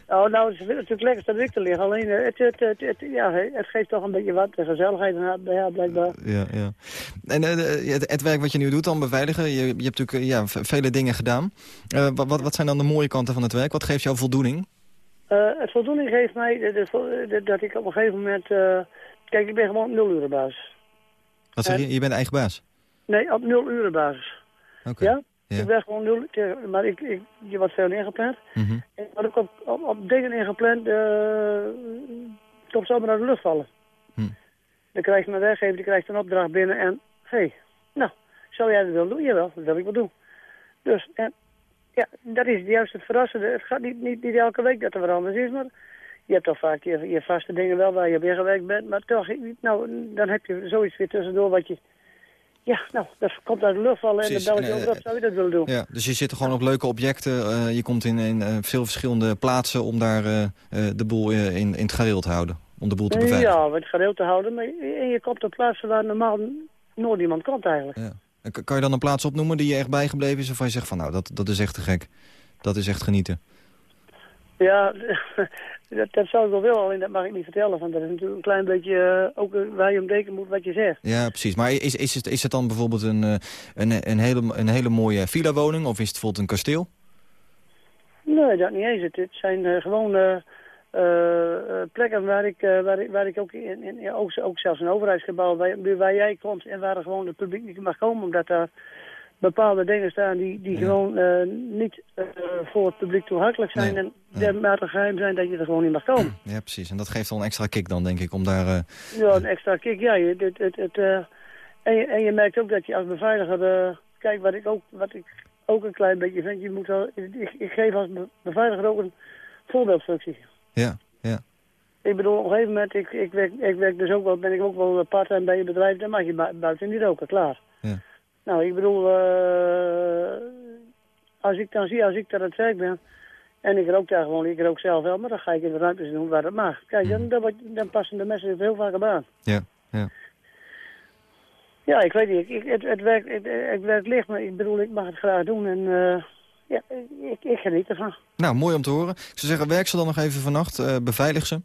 Oh, nou, het is natuurlijk lekker dat ik te liggen. Alleen, eh, het, het, het, het- ja, het geeft toch een beetje wat eh, gezelligheid bij haar, blijkbaar. Ja, ja. En de- het, het werk wat je nu doet dan beveiligen, je, je hebt natuurlijk ja, vele dingen gedaan. Wat, wat, wat zijn dan de mooie kanten van het werk? Wat geeft jou voldoening? Eh, het voldoening geeft mij de- de vo- de- dat ik op een gegeven moment... eh, kijk, ik ben gewoon op nul uren basis. Wat zeg je? Je bent eigen baas? Nee, op nul uren basis. Oké. Ja? Ja. Ik ben gewoon nul... Maar ik, ik, je wordt veel ingepland. Mhm. Ik word ook op, op, op dingen ingepland... eh tot zomaar naar de lucht vallen. Hm. Dan krijgt mijn werkgever die krijgt een opdracht binnen en... Hé, hey, nou, zou jij dat willen doen? Jawel, dat wil ik wel doen. Dus, en ja, dat is juist het verrassende. Het gaat niet, niet, niet elke week dat er wat anders is, maar je hebt toch vaak je, je vaste dingen wel waar je op ingewerkt bent. Maar toch, nou, dan heb je zoiets weer tussendoor wat je... Ja, nou, dat komt uit de lucht vallen en dan bel je eh, over. Zou je dat willen doen? Ja, dus je zit gewoon op leuke objecten. eh, je komt in, in eh, veel verschillende plaatsen om daar de boel in, in het gareel te houden. Om de boel te beveiligen. Ja, het gareel te houden. Maar je, je komt op plaatsen waar normaal nooit iemand komt eigenlijk. Ja. Kan je dan een plaats opnoemen die je echt bijgebleven is? Of je zegt van nou, dat, dat is echt te gek. Dat is echt genieten. Ja, dat, dat zou ik wel willen, alleen dat mag ik niet vertellen. Want dat is natuurlijk een klein beetje eh, ook eh, waar je om denken moet wat je zegt. Ja, precies. Maar is, is, het, is het dan bijvoorbeeld een, eh, een, een, hele, een hele mooie villa-woning? Of is het bijvoorbeeld een kasteel? Nee, dat niet eens. Het, het zijn eh, gewoon plekken waar ik, eh, waar, ik, waar ik ook, in, in, ook, ook zelfs een overheidsgebouw, waar, waar jij komt en waar gewoon het publiek niet mag komen, omdat daar bepaalde dingen staan die, die gewoon eh, niet eh, voor het publiek toegankelijk zijn Nee, en dermate geheim zijn dat je er gewoon niet mag komen. Ja, precies. En dat geeft al een extra kick dan, denk ik, om daar... eh, Ja, een extra kick. Ja, je, het, het, het, eh, en, je, en je merkt ook dat je als beveiliger... eh, kijk, wat ik, ook, wat ik ook een klein beetje vind... Je moet wel, ik, ik geef als be- beveiliger ook een voorbeeldfunctie. Ja, ja. Ik bedoel, op een gegeven moment... Ik, ik, werk, ik werk dus ook wel, ben ik ook wel part-time bij je bedrijf... Dan mag je bui- buiten niet roken, klaar. Ja. Nou, ik bedoel... eh, als ik dan zie, als ik daar aan het werk ben... En ik rook daar gewoon, ik rook zelf wel, maar dan ga ik in de ruimtes doen waar dat mag. Kijk, dan, dan, wordt- dan passen de mensen heel vaak op aan. Ja, ja. Ja, ik weet niet. Ik, ik, het, het, werk, het, het werk ligt, maar ik bedoel, ik mag het graag doen. En eh, ja, ik, ik geniet ervan. Nou, mooi om te horen. Ik zou zeggen, werk ze dan nog even vannacht. eh, beveilig ze.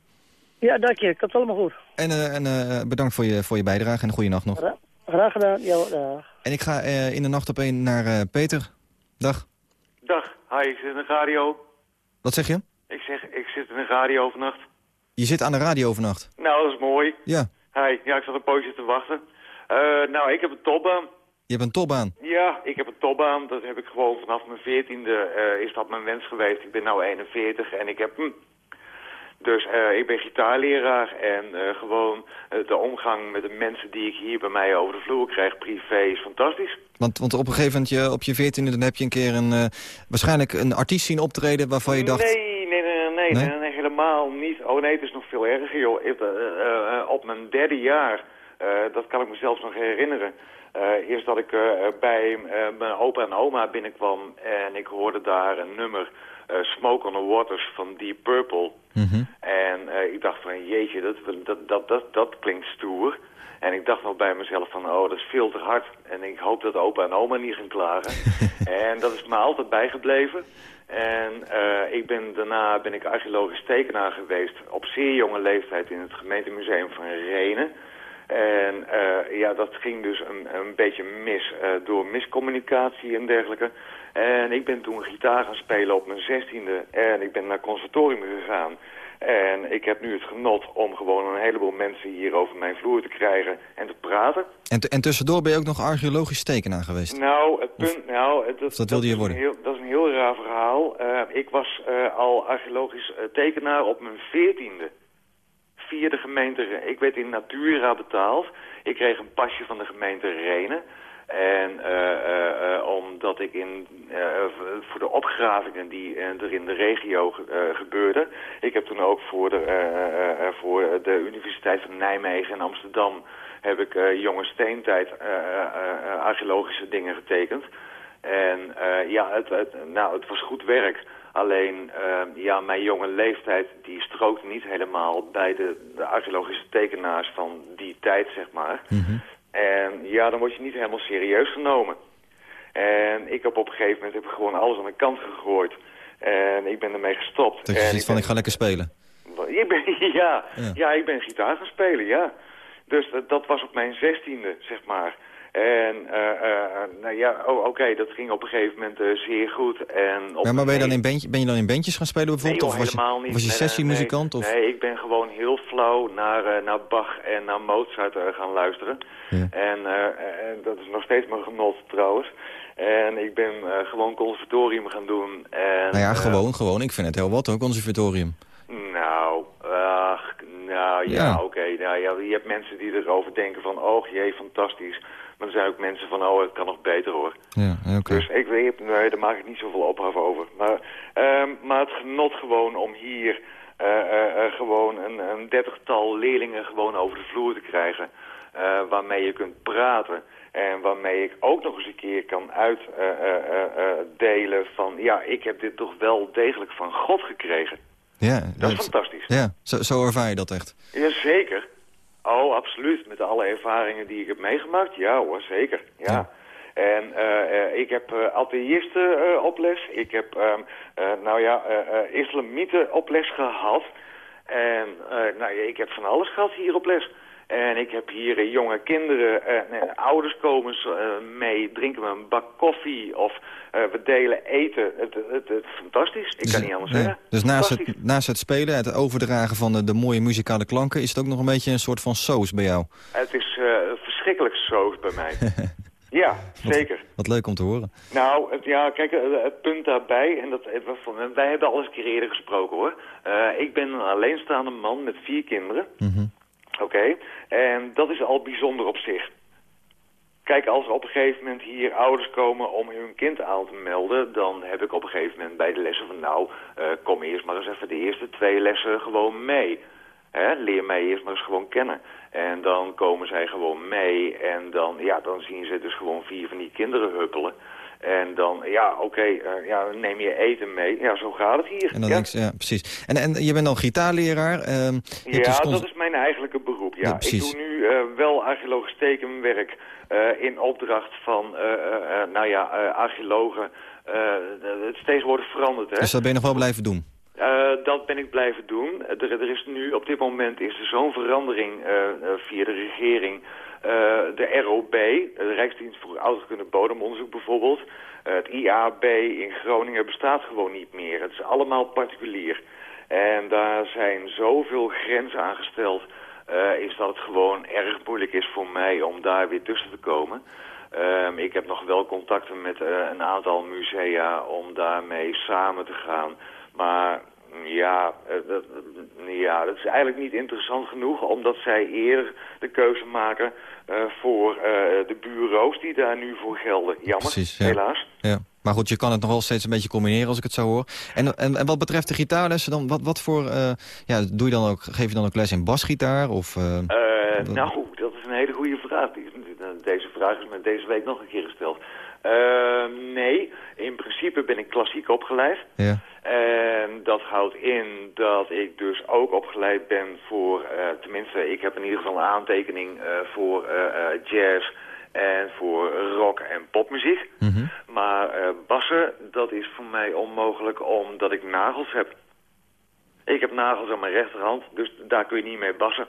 Ja, dank je. Komt allemaal goed. En, eh, en eh, bedankt voor je, voor je bijdrage en een goede nacht nog. Gra- graag gedaan. Ja, dag. En ik ga eh, in de nacht op één naar eh, Peter. Dag. Dag, hi, ik zit in de radio. Wat zeg je? Ik zeg, ik zit in de radio vannacht. Je zit aan de radio vannacht. Nou, dat is mooi. Ja. Hi, ja, ik zat een poosje te wachten. Eh, nou, ik heb een topbaan. Je hebt een topbaan. Ja, ik heb een topbaan. Dat heb ik gewoon vanaf mijn veertiende, eh is dat mijn wens geweest. Ik ben nu 41 en ik heb... hm, dus eh, ik ben gitaarleraar en eh, gewoon de omgang met de mensen die ik hier bij mij over de vloer krijg privé is fantastisch. Want, want op een gegeven moment, je, op je veertiende, dan heb je een keer een, waarschijnlijk een artiest zien optreden waarvan je dacht... Nee, nee, nee, nee, nee, Nee? helemaal niet. Oh nee, het is nog veel erger, joh. Op mijn derde jaar, dat kan ik me zelfs nog herinneren... eh, is dat ik eh, bij eh, mijn opa en oma binnenkwam en ik hoorde daar een nummer... eh, Smoke on the Waters van Deep Purple. Mhm. En eh, ik dacht van, jeetje, dat, dat, dat, dat, dat klinkt stoer. En ik dacht nog bij mezelf van, oh, dat is veel te hard. En ik hoop dat opa en oma niet gaan klagen. en dat is me altijd bijgebleven. En eh, ik ben, daarna ben ik archeologisch tekenaar geweest op zeer jonge leeftijd in het gemeentemuseum van Renen. En eh, ja, dat ging dus een, een beetje mis eh, door miscommunicatie en dergelijke. En ik ben toen gitaar gaan spelen op mijn zestiende en ik ben naar het conservatorium gegaan. En ik heb nu het genot om gewoon een heleboel mensen hier over mijn vloer te krijgen en te praten. En, en tussendoor ben je ook nog archeologisch tekenaar geweest. Nou, het punt, nou, of dat wilde je is worden? Een heel, dat is een heel raar verhaal. Eh, ik was al archeologisch tekenaar op mijn veertiende. Via de gemeente, ik werd in Natura betaald. Ik kreeg een pasje van de gemeente Renen. En eh, eh, eh, omdat ik in, voor de opgravingen die er in de regio ge- gebeurden... Ik heb toen ook voor de, voor de Universiteit van Nijmegen en Amsterdam... heb ik jonge steentijd archeologische dingen getekend. En ja, het, nou, het was goed werk. Alleen, eh, ja, mijn jonge leeftijd die strookte niet helemaal bij de, de archeologische tekenaars van die tijd, zeg maar. En ja, dan word je niet helemaal serieus genomen. En ik heb op een gegeven moment heb ik gewoon alles aan de kant gegooid. En ik ben ermee gestopt. Dat je en ziet van, ben- ik ga lekker spelen. ik ben, ja, Ja. ja. ik ben gitaar gaan spelen, ja. Dus dat, dat was op mijn zestiende, zeg maar. En, eh, eh, nou ja, oh, oké, dat ging op een gegeven moment eh, zeer goed. En op Ja, maar ben je, dan in bandje, ben je dan in bandjes gaan spelen bijvoorbeeld? Nee, of was je, niet. was je sessiemuzikant? Nee, of? nee, ik ben gewoon heel flauw naar, naar Bach en naar Mozart gaan luisteren. Ja. En, en dat is nog steeds mijn genot trouwens. En ik ben gewoon conservatorium gaan doen. En, Nou ja, gewoon, gewoon. Ik vind het heel wat hoor, conservatorium. nou, ach, nou ja, Ja. oké. nou, ja, je hebt mensen die erover denken van, oh jee, fantastisch. Maar er zijn ook mensen van, oh, het kan nog beter hoor. Ja, oké. Dus ik weet, nee, daar maak ik niet zoveel ophef over. Maar, ehm, maar het genot gewoon om hier eh, eh, eh, gewoon een, een dertigtal leerlingen gewoon over de vloer te krijgen. waarmee je kunt praten. En waarmee ik ook nog eens een keer kan uitdelen van... ja, ik heb dit toch wel degelijk van God gekregen. Ja, Dat is fantastisch. Ja, zo, zo ervaar je dat echt. Jazeker. Oh, absoluut. Met alle ervaringen die ik heb meegemaakt. Ja hoor, zeker. Ja. Ja. En eh, eh, ik heb uh, atheïsten eh, op les. Ik heb, eh, nou ja, eh, eh, islamieten op les gehad. En eh, nou ja, ik heb van alles gehad hier op les. En ik heb hier eh, jonge kinderen, eh, ouders komen eh, mee, drinken we een bak koffie of eh, we delen eten. Het, het, het, het is fantastisch, ik kan niet anders zeggen. Dus naast het, naast het spelen, het overdragen van de, de mooie muzikale klanken... is het ook nog een beetje een soort van saus bij jou. Het is verschrikkelijk soos bij mij. ja, zeker. Wat leuk om te horen. Nou, het, ja, kijk, het punt daarbij, en dat, wij hebben al eens een keer eerder gesproken hoor. Ik ben een alleenstaande man met vier kinderen. Mhm. Oké, en dat is al bijzonder op zich. Kijk, als er op een gegeven moment hier ouders komen om hun kind aan te melden... dan heb ik op een gegeven moment bij de lessen van... nou, eh, kom eerst maar eens even de eerste twee lessen gewoon mee. Hè? Leer mij eerst maar eens gewoon kennen. En dan komen zij gewoon mee en dan, ja, dan zien ze dus gewoon vier van die kinderen huppelen... En dan, ja, oké, eh, ja, neem je eten mee. Ja, zo gaat het hier. En dan ja. denk je, ja, precies. En, en je bent dan gitaarleraar. ehm, Ja, dus cons- dat is mijn eigenlijke beroep. Ja. Ja, ik doe nu eh, wel archeologisch tekenwerk eh, in opdracht van, nou ja, archeologen. Het is tegenwoordig veranderd, hè? Dus dat ben je nog wel blijven doen. Eh, dat ben ik blijven doen. Er, is nu, op dit moment is er zo'n verandering eh, eh, via de regering. De ROB, de Rijksdienst voor Oudheidkunde Bodemonderzoek bijvoorbeeld. Het IAB in Groningen bestaat gewoon niet meer. Het is allemaal particulier. En daar zijn zoveel grenzen aangesteld... is dat het gewoon erg moeilijk is voor mij om daar weer tussen te komen. Ehm, ik heb nog wel contacten met een aantal musea om daarmee samen te gaan. Maar ja, eh, dat, ja, dat is eigenlijk niet interessant genoeg... omdat zij eerder de keuze maken eh, voor eh, de bureaus die daar nu voor gelden. Jammer, Precies, ja. helaas. Ja. Maar goed, je kan het nog wel steeds een beetje combineren als ik het zo hoor. En, en, en wat betreft de gitaarlessen, dan, wat, wat voor, ja, doe je dan ook, geef je dan ook les in basgitaar? Of, nou, dat is een hele goede vraag. Deze vraag is me deze week nog een keer gesteld. Eh, nee, in principe ben ik klassiek opgeleid. ja. En dat houdt in dat ik dus ook opgeleid ben voor, eh, tenminste, ik heb in ieder geval een aantekening eh, voor jazz en voor rock en popmuziek. Mhm. Maar bassen, dat is voor mij onmogelijk omdat ik nagels heb. Ik heb nagels aan mijn rechterhand, dus daar kun je niet mee bassen.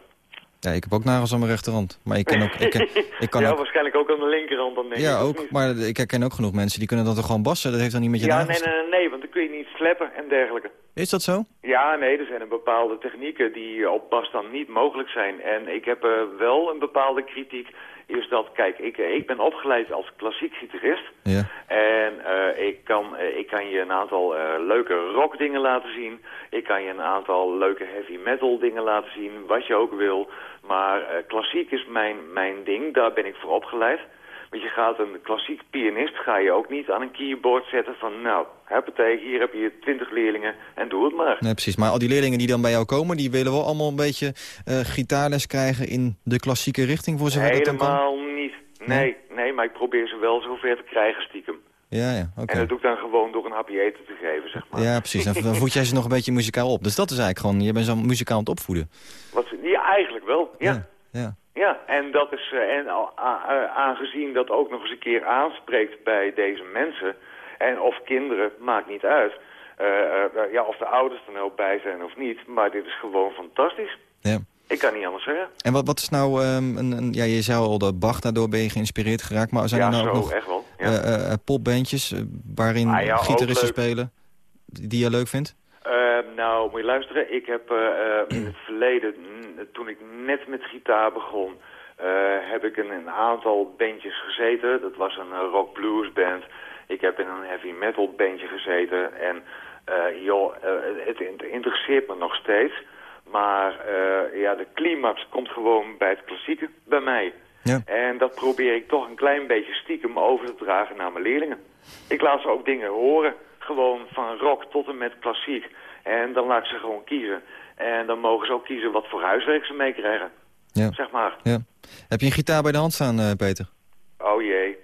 Ja, ik heb ook nagels aan mijn rechterhand. Maar ik, ken ook, ik, ken, ik kan ja, ook... waarschijnlijk ook aan de linkerhand dan denk. Ja, ook. Maar ik herken ook genoeg mensen die kunnen dat toch gewoon bassen. Dat heeft dan niet met je Ja, nagels nee, nee, nee, nee, want dan kun je niet slappen en dergelijke. Is dat zo? Ja, nee, er zijn een bepaalde technieken die op bas dan niet mogelijk zijn. En ik heb eh, wel een bepaalde kritiek. Is dat, kijk, ik, ik ben opgeleid als klassiek gitarist. Ja. En eh, ik, kan, eh, ik kan je een aantal eh, leuke rock dingen laten zien. Ik kan je een aantal leuke heavy metal dingen laten zien, wat je ook wil. Maar klassiek is mijn, mijn ding, daar ben ik voor opgeleid. Want je gaat een klassiek pianist, ga je ook niet aan een keyboard zetten van... nou, huppatee, hier heb je twintig leerlingen en doe het maar. Nee, precies. Maar al die leerlingen die dan bij jou komen... die willen wel allemaal een beetje eh, gitaarles krijgen in de klassieke richting... voor zover dat dan kan? Helemaal niet. Nee, nee, maar ik probeer ze wel zover te krijgen stiekem. Ja, ja, oké. En dat doe ik dan gewoon door een happy eten te geven, zeg maar. Ja, precies. Dan, dan voed jij ze nog een beetje muzikaal op. Dus dat is eigenlijk gewoon... Je bent zo muzikaal aan het opvoeden. Wat, ze- ja, eigenlijk wel, ja. ja. Ja, en dat is, eh, en aangezien dat ook nog eens een keer aanspreekt bij deze mensen, en of kinderen, maakt niet uit, eh, eh, ja, of de ouders er nou bij zijn of niet, maar dit is gewoon fantastisch. ja. Ik kan niet anders zeggen. En wat, wat is nou... ehm, een, een, ja, je zei al dat Bach, daardoor ben je geïnspireerd geraakt. Maar zijn ja, er nou zo, ook nog echt wel. Ja. popbandjes... waarin Ah ja, gitaristen spelen... die je leuk vindt? Eh, nou, moet je luisteren. Ik heb eh, eh, in het verleden, toen ik net met gitaar begon, eh, heb ik in een aantal bandjes gezeten. Dat was een rock blues band. Ik heb in een heavy metal bandje gezeten. En joh, het, het interesseert me nog steeds. Maar ja, de climax komt gewoon bij het klassieke bij mij. Ja. En dat probeer ik toch een klein beetje stiekem over te dragen naar mijn leerlingen. Ik laat ze ook dingen horen, gewoon van rock tot en met klassiek. En dan laat ik ze gewoon kiezen. En dan mogen ze ook kiezen wat voor huiswerk ze meekrijgen. Ja. Zeg maar. ja. Heb je een gitaar bij de hand staan, eh, Peter? Oh jee.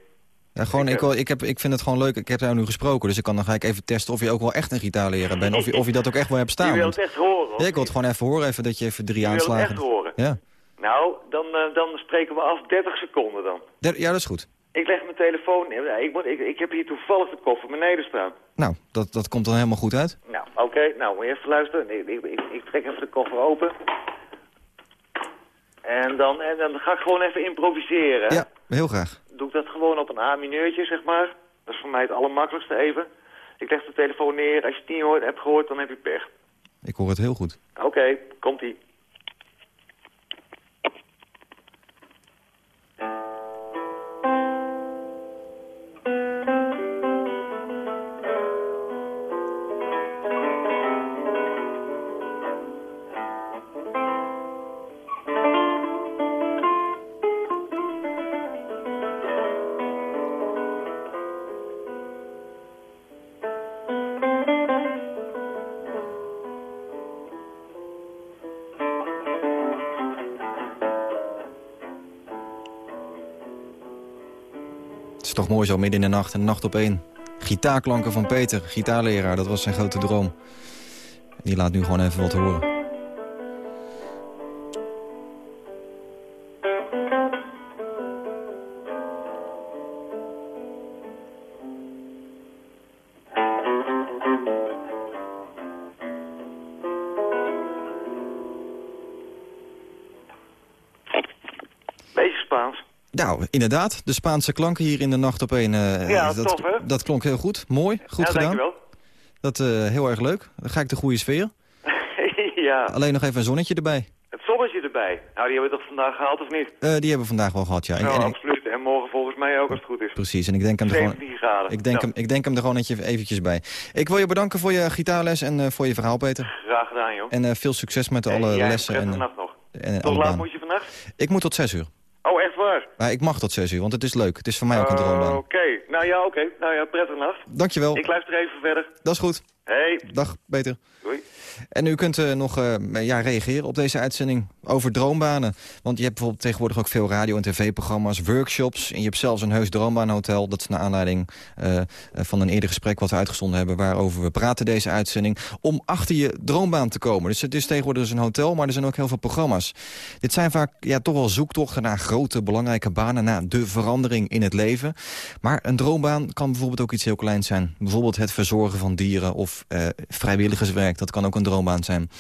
Ja, gewoon, Ik, ik, eh, ik, heb, ik vind het gewoon leuk. Ik heb jou nu gesproken, dus ik kan dan ga ik even testen of je ook wel echt een gitaarleraar bent. Of je, of je dat ook echt wel hebt Je staan. wilt want- het echt horen, ja, ik wil het gewoon even horen, even dat je even drie Je wilt het aanslagen... echt horen? Ja. Nou, dan, eh, dan spreken we af 30 seconden dan. Der- ja, dat is goed. Ik leg mijn telefoon... Ik, ik, ik heb hier toevallig de koffer beneden staan. Nou, dat, dat komt dan helemaal goed uit. Nou, oké. Nou, moet je even luisteren. Ik, ik, ik, trek even de koffer open. En dan, en dan ga ik gewoon even improviseren. Ja, heel graag. Doe ik dat gewoon op een A-mineurtje, zeg maar. Dat is voor mij het allermakkelijkste even. Ik leg de telefoon neer. Als je het niet hoort, hebt gehoord, dan heb je pech. Ik hoor het heel goed. Oké, komt-ie. Mooi zo midden in de nacht en nacht op één. Gitaarklanken van Peter, gitaarleraar, dat was zijn grote droom. Die laat nu gewoon even wat horen. Inderdaad, de Spaanse klanken hier in de nacht op één. eh, Ja, dat, tof, hè? dat klonk heel goed. Mooi, goed ja, gedaan. dankjewel. Dat eh heel erg leuk. Dan ga ik de goede sfeer. ja, Alleen nog even een zonnetje erbij. het zonnetje erbij. Nou, die hebben we toch vandaag gehaald, of niet? Eh, die hebben we vandaag wel gehad, ja. En- en absoluut. En morgen volgens mij ook, als het goed is. precies, en ik denk hem er gewoon... 17 graden. Ik denk, Ja, hem, ik denk hem er gewoon eventjes bij. Ik wil je bedanken voor je gitaarles en voor je verhaal, Peter. Graag gedaan, joh. En veel succes met En alle een lessen. En, nacht nog. en Tot laat moet je vannacht? Ik moet tot zes uur. Maar ik mag tot zes uur, want het is leuk. Het is voor mij ook een droombaan. Oké, nou ja, oké. Nou ja, prettige nacht. Dankjewel. Ik luister even verder. Dat is goed. Hey, Dag, Peter. doei. En u kunt eh, nog eh, ja, reageren op deze uitzending over droombanen. Want je hebt bijvoorbeeld tegenwoordig ook veel radio- en tv-programma's, workshops. En je hebt zelfs een heus droombaanhotel. Dat is naar aanleiding eh, van een eerder gesprek wat we uitgezonden hebben... waarover we praten deze uitzending. Om achter je droombaan te komen. Dus het is tegenwoordig dus een hotel, maar er zijn ook heel veel programma's. Dit zijn vaak ja, toch wel zoektochten naar grote, belangrijke banen... naar de verandering in het leven. Maar een droombaan kan bijvoorbeeld ook iets heel kleins zijn. Bijvoorbeeld het verzorgen van dieren of vrijwilligerswerk. Dat kan ook een droombaan zijn.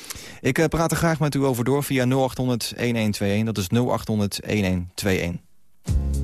Ik eh, praat er graag met u over door via 0800-1121. Dat is 0800-1121.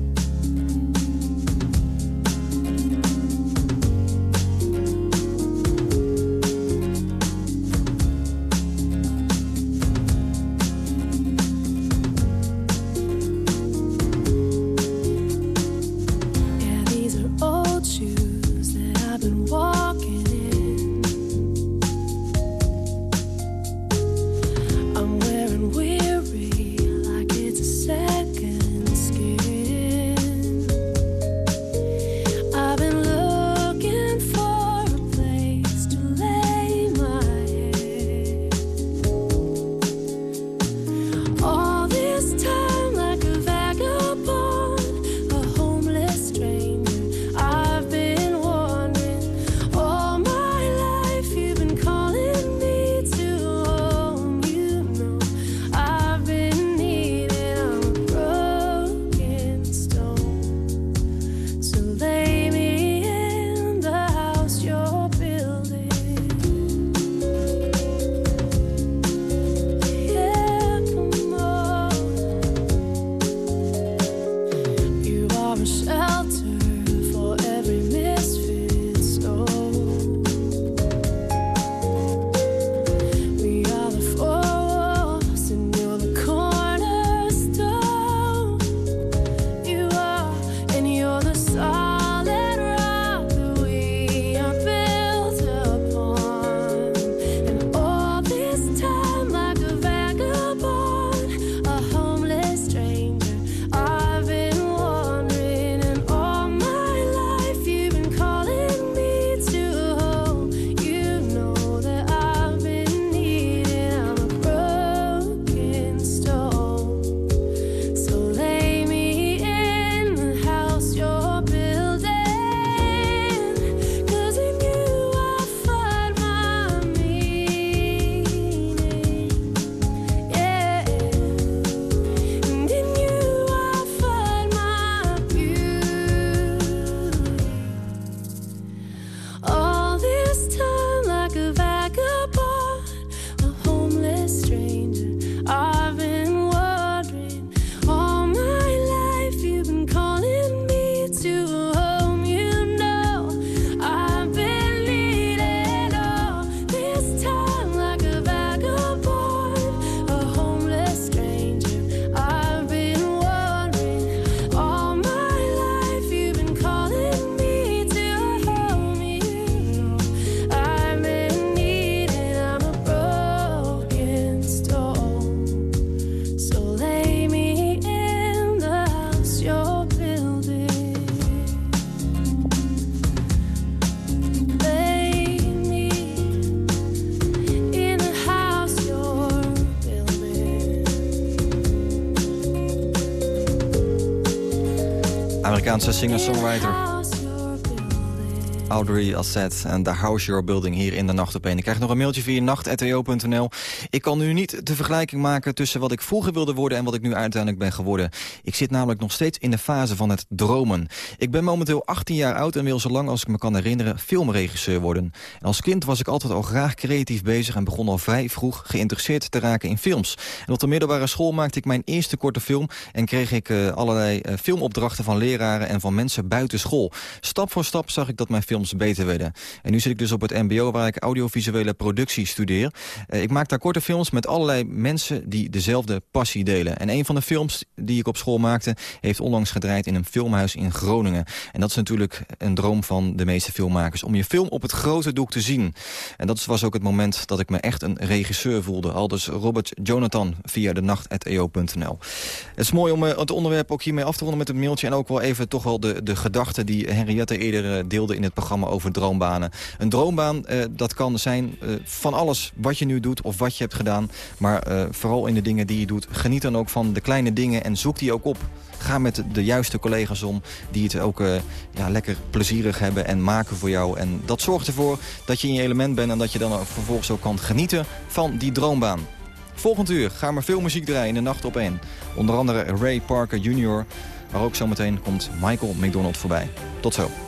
Amerikaanse singer-songwriter. Audrey Asset en The House You're Building hier in de Nacht op 1. Ik krijg nog een mailtje via nacht.eo.nl. Ik kan nu niet de vergelijking maken tussen wat ik vroeger wilde worden... en wat ik nu uiteindelijk ben geworden. Ik zit namelijk nog steeds in de fase van het dromen. Ik ben momenteel 18 jaar oud en wil zo lang als ik me kan herinneren... filmregisseur worden. En als kind was ik altijd al graag creatief bezig... en begon al vrij vroeg geïnteresseerd te raken in films. En op de middelbare school maakte ik mijn eerste korte film... en kreeg ik uh, allerlei uh, filmopdrachten van leraren en van mensen buiten school. Stap voor stap zag ik dat mijn films beter werden. En nu zit ik dus op het mbo waar ik audiovisuele productie studeer. Uh, ik maak daar korte films met allerlei mensen die dezelfde passie delen. En een van de films die ik op school maakte... heeft onlangs gedraaid in een filmhuis in Groningen. En dat is natuurlijk een droom van de meeste filmmakers... om je film op het grote doek te zien. En dat was ook het moment dat ik me echt een regisseur voelde. Al dus Robert Jonathan via de nacht.eo.nl. Het is mooi om uh, het onderwerp ook hiermee af te ronden met een mailtje... en ook wel even toch wel de, de gedachten die Henriette eerder uh, deelde in het programma over droombanen. Een droombaan, uh, dat kan zijn uh, van alles wat je nu doet of wat je hebt gedaan. Maar uh, vooral in de dingen die je doet. Geniet dan ook van de kleine dingen en zoek die ook op. Ga met de juiste collega's om die het ook ja, lekker plezierig hebben en maken voor jou. En dat zorgt ervoor dat je in je element bent en dat je dan vervolgens ook kan genieten van die droombaan. Volgend uur gaan we veel muziek draaien in de nacht op één. Onder andere Ray Parker Jr., maar ook zometeen komt Michael McDonald voorbij. Tot zo.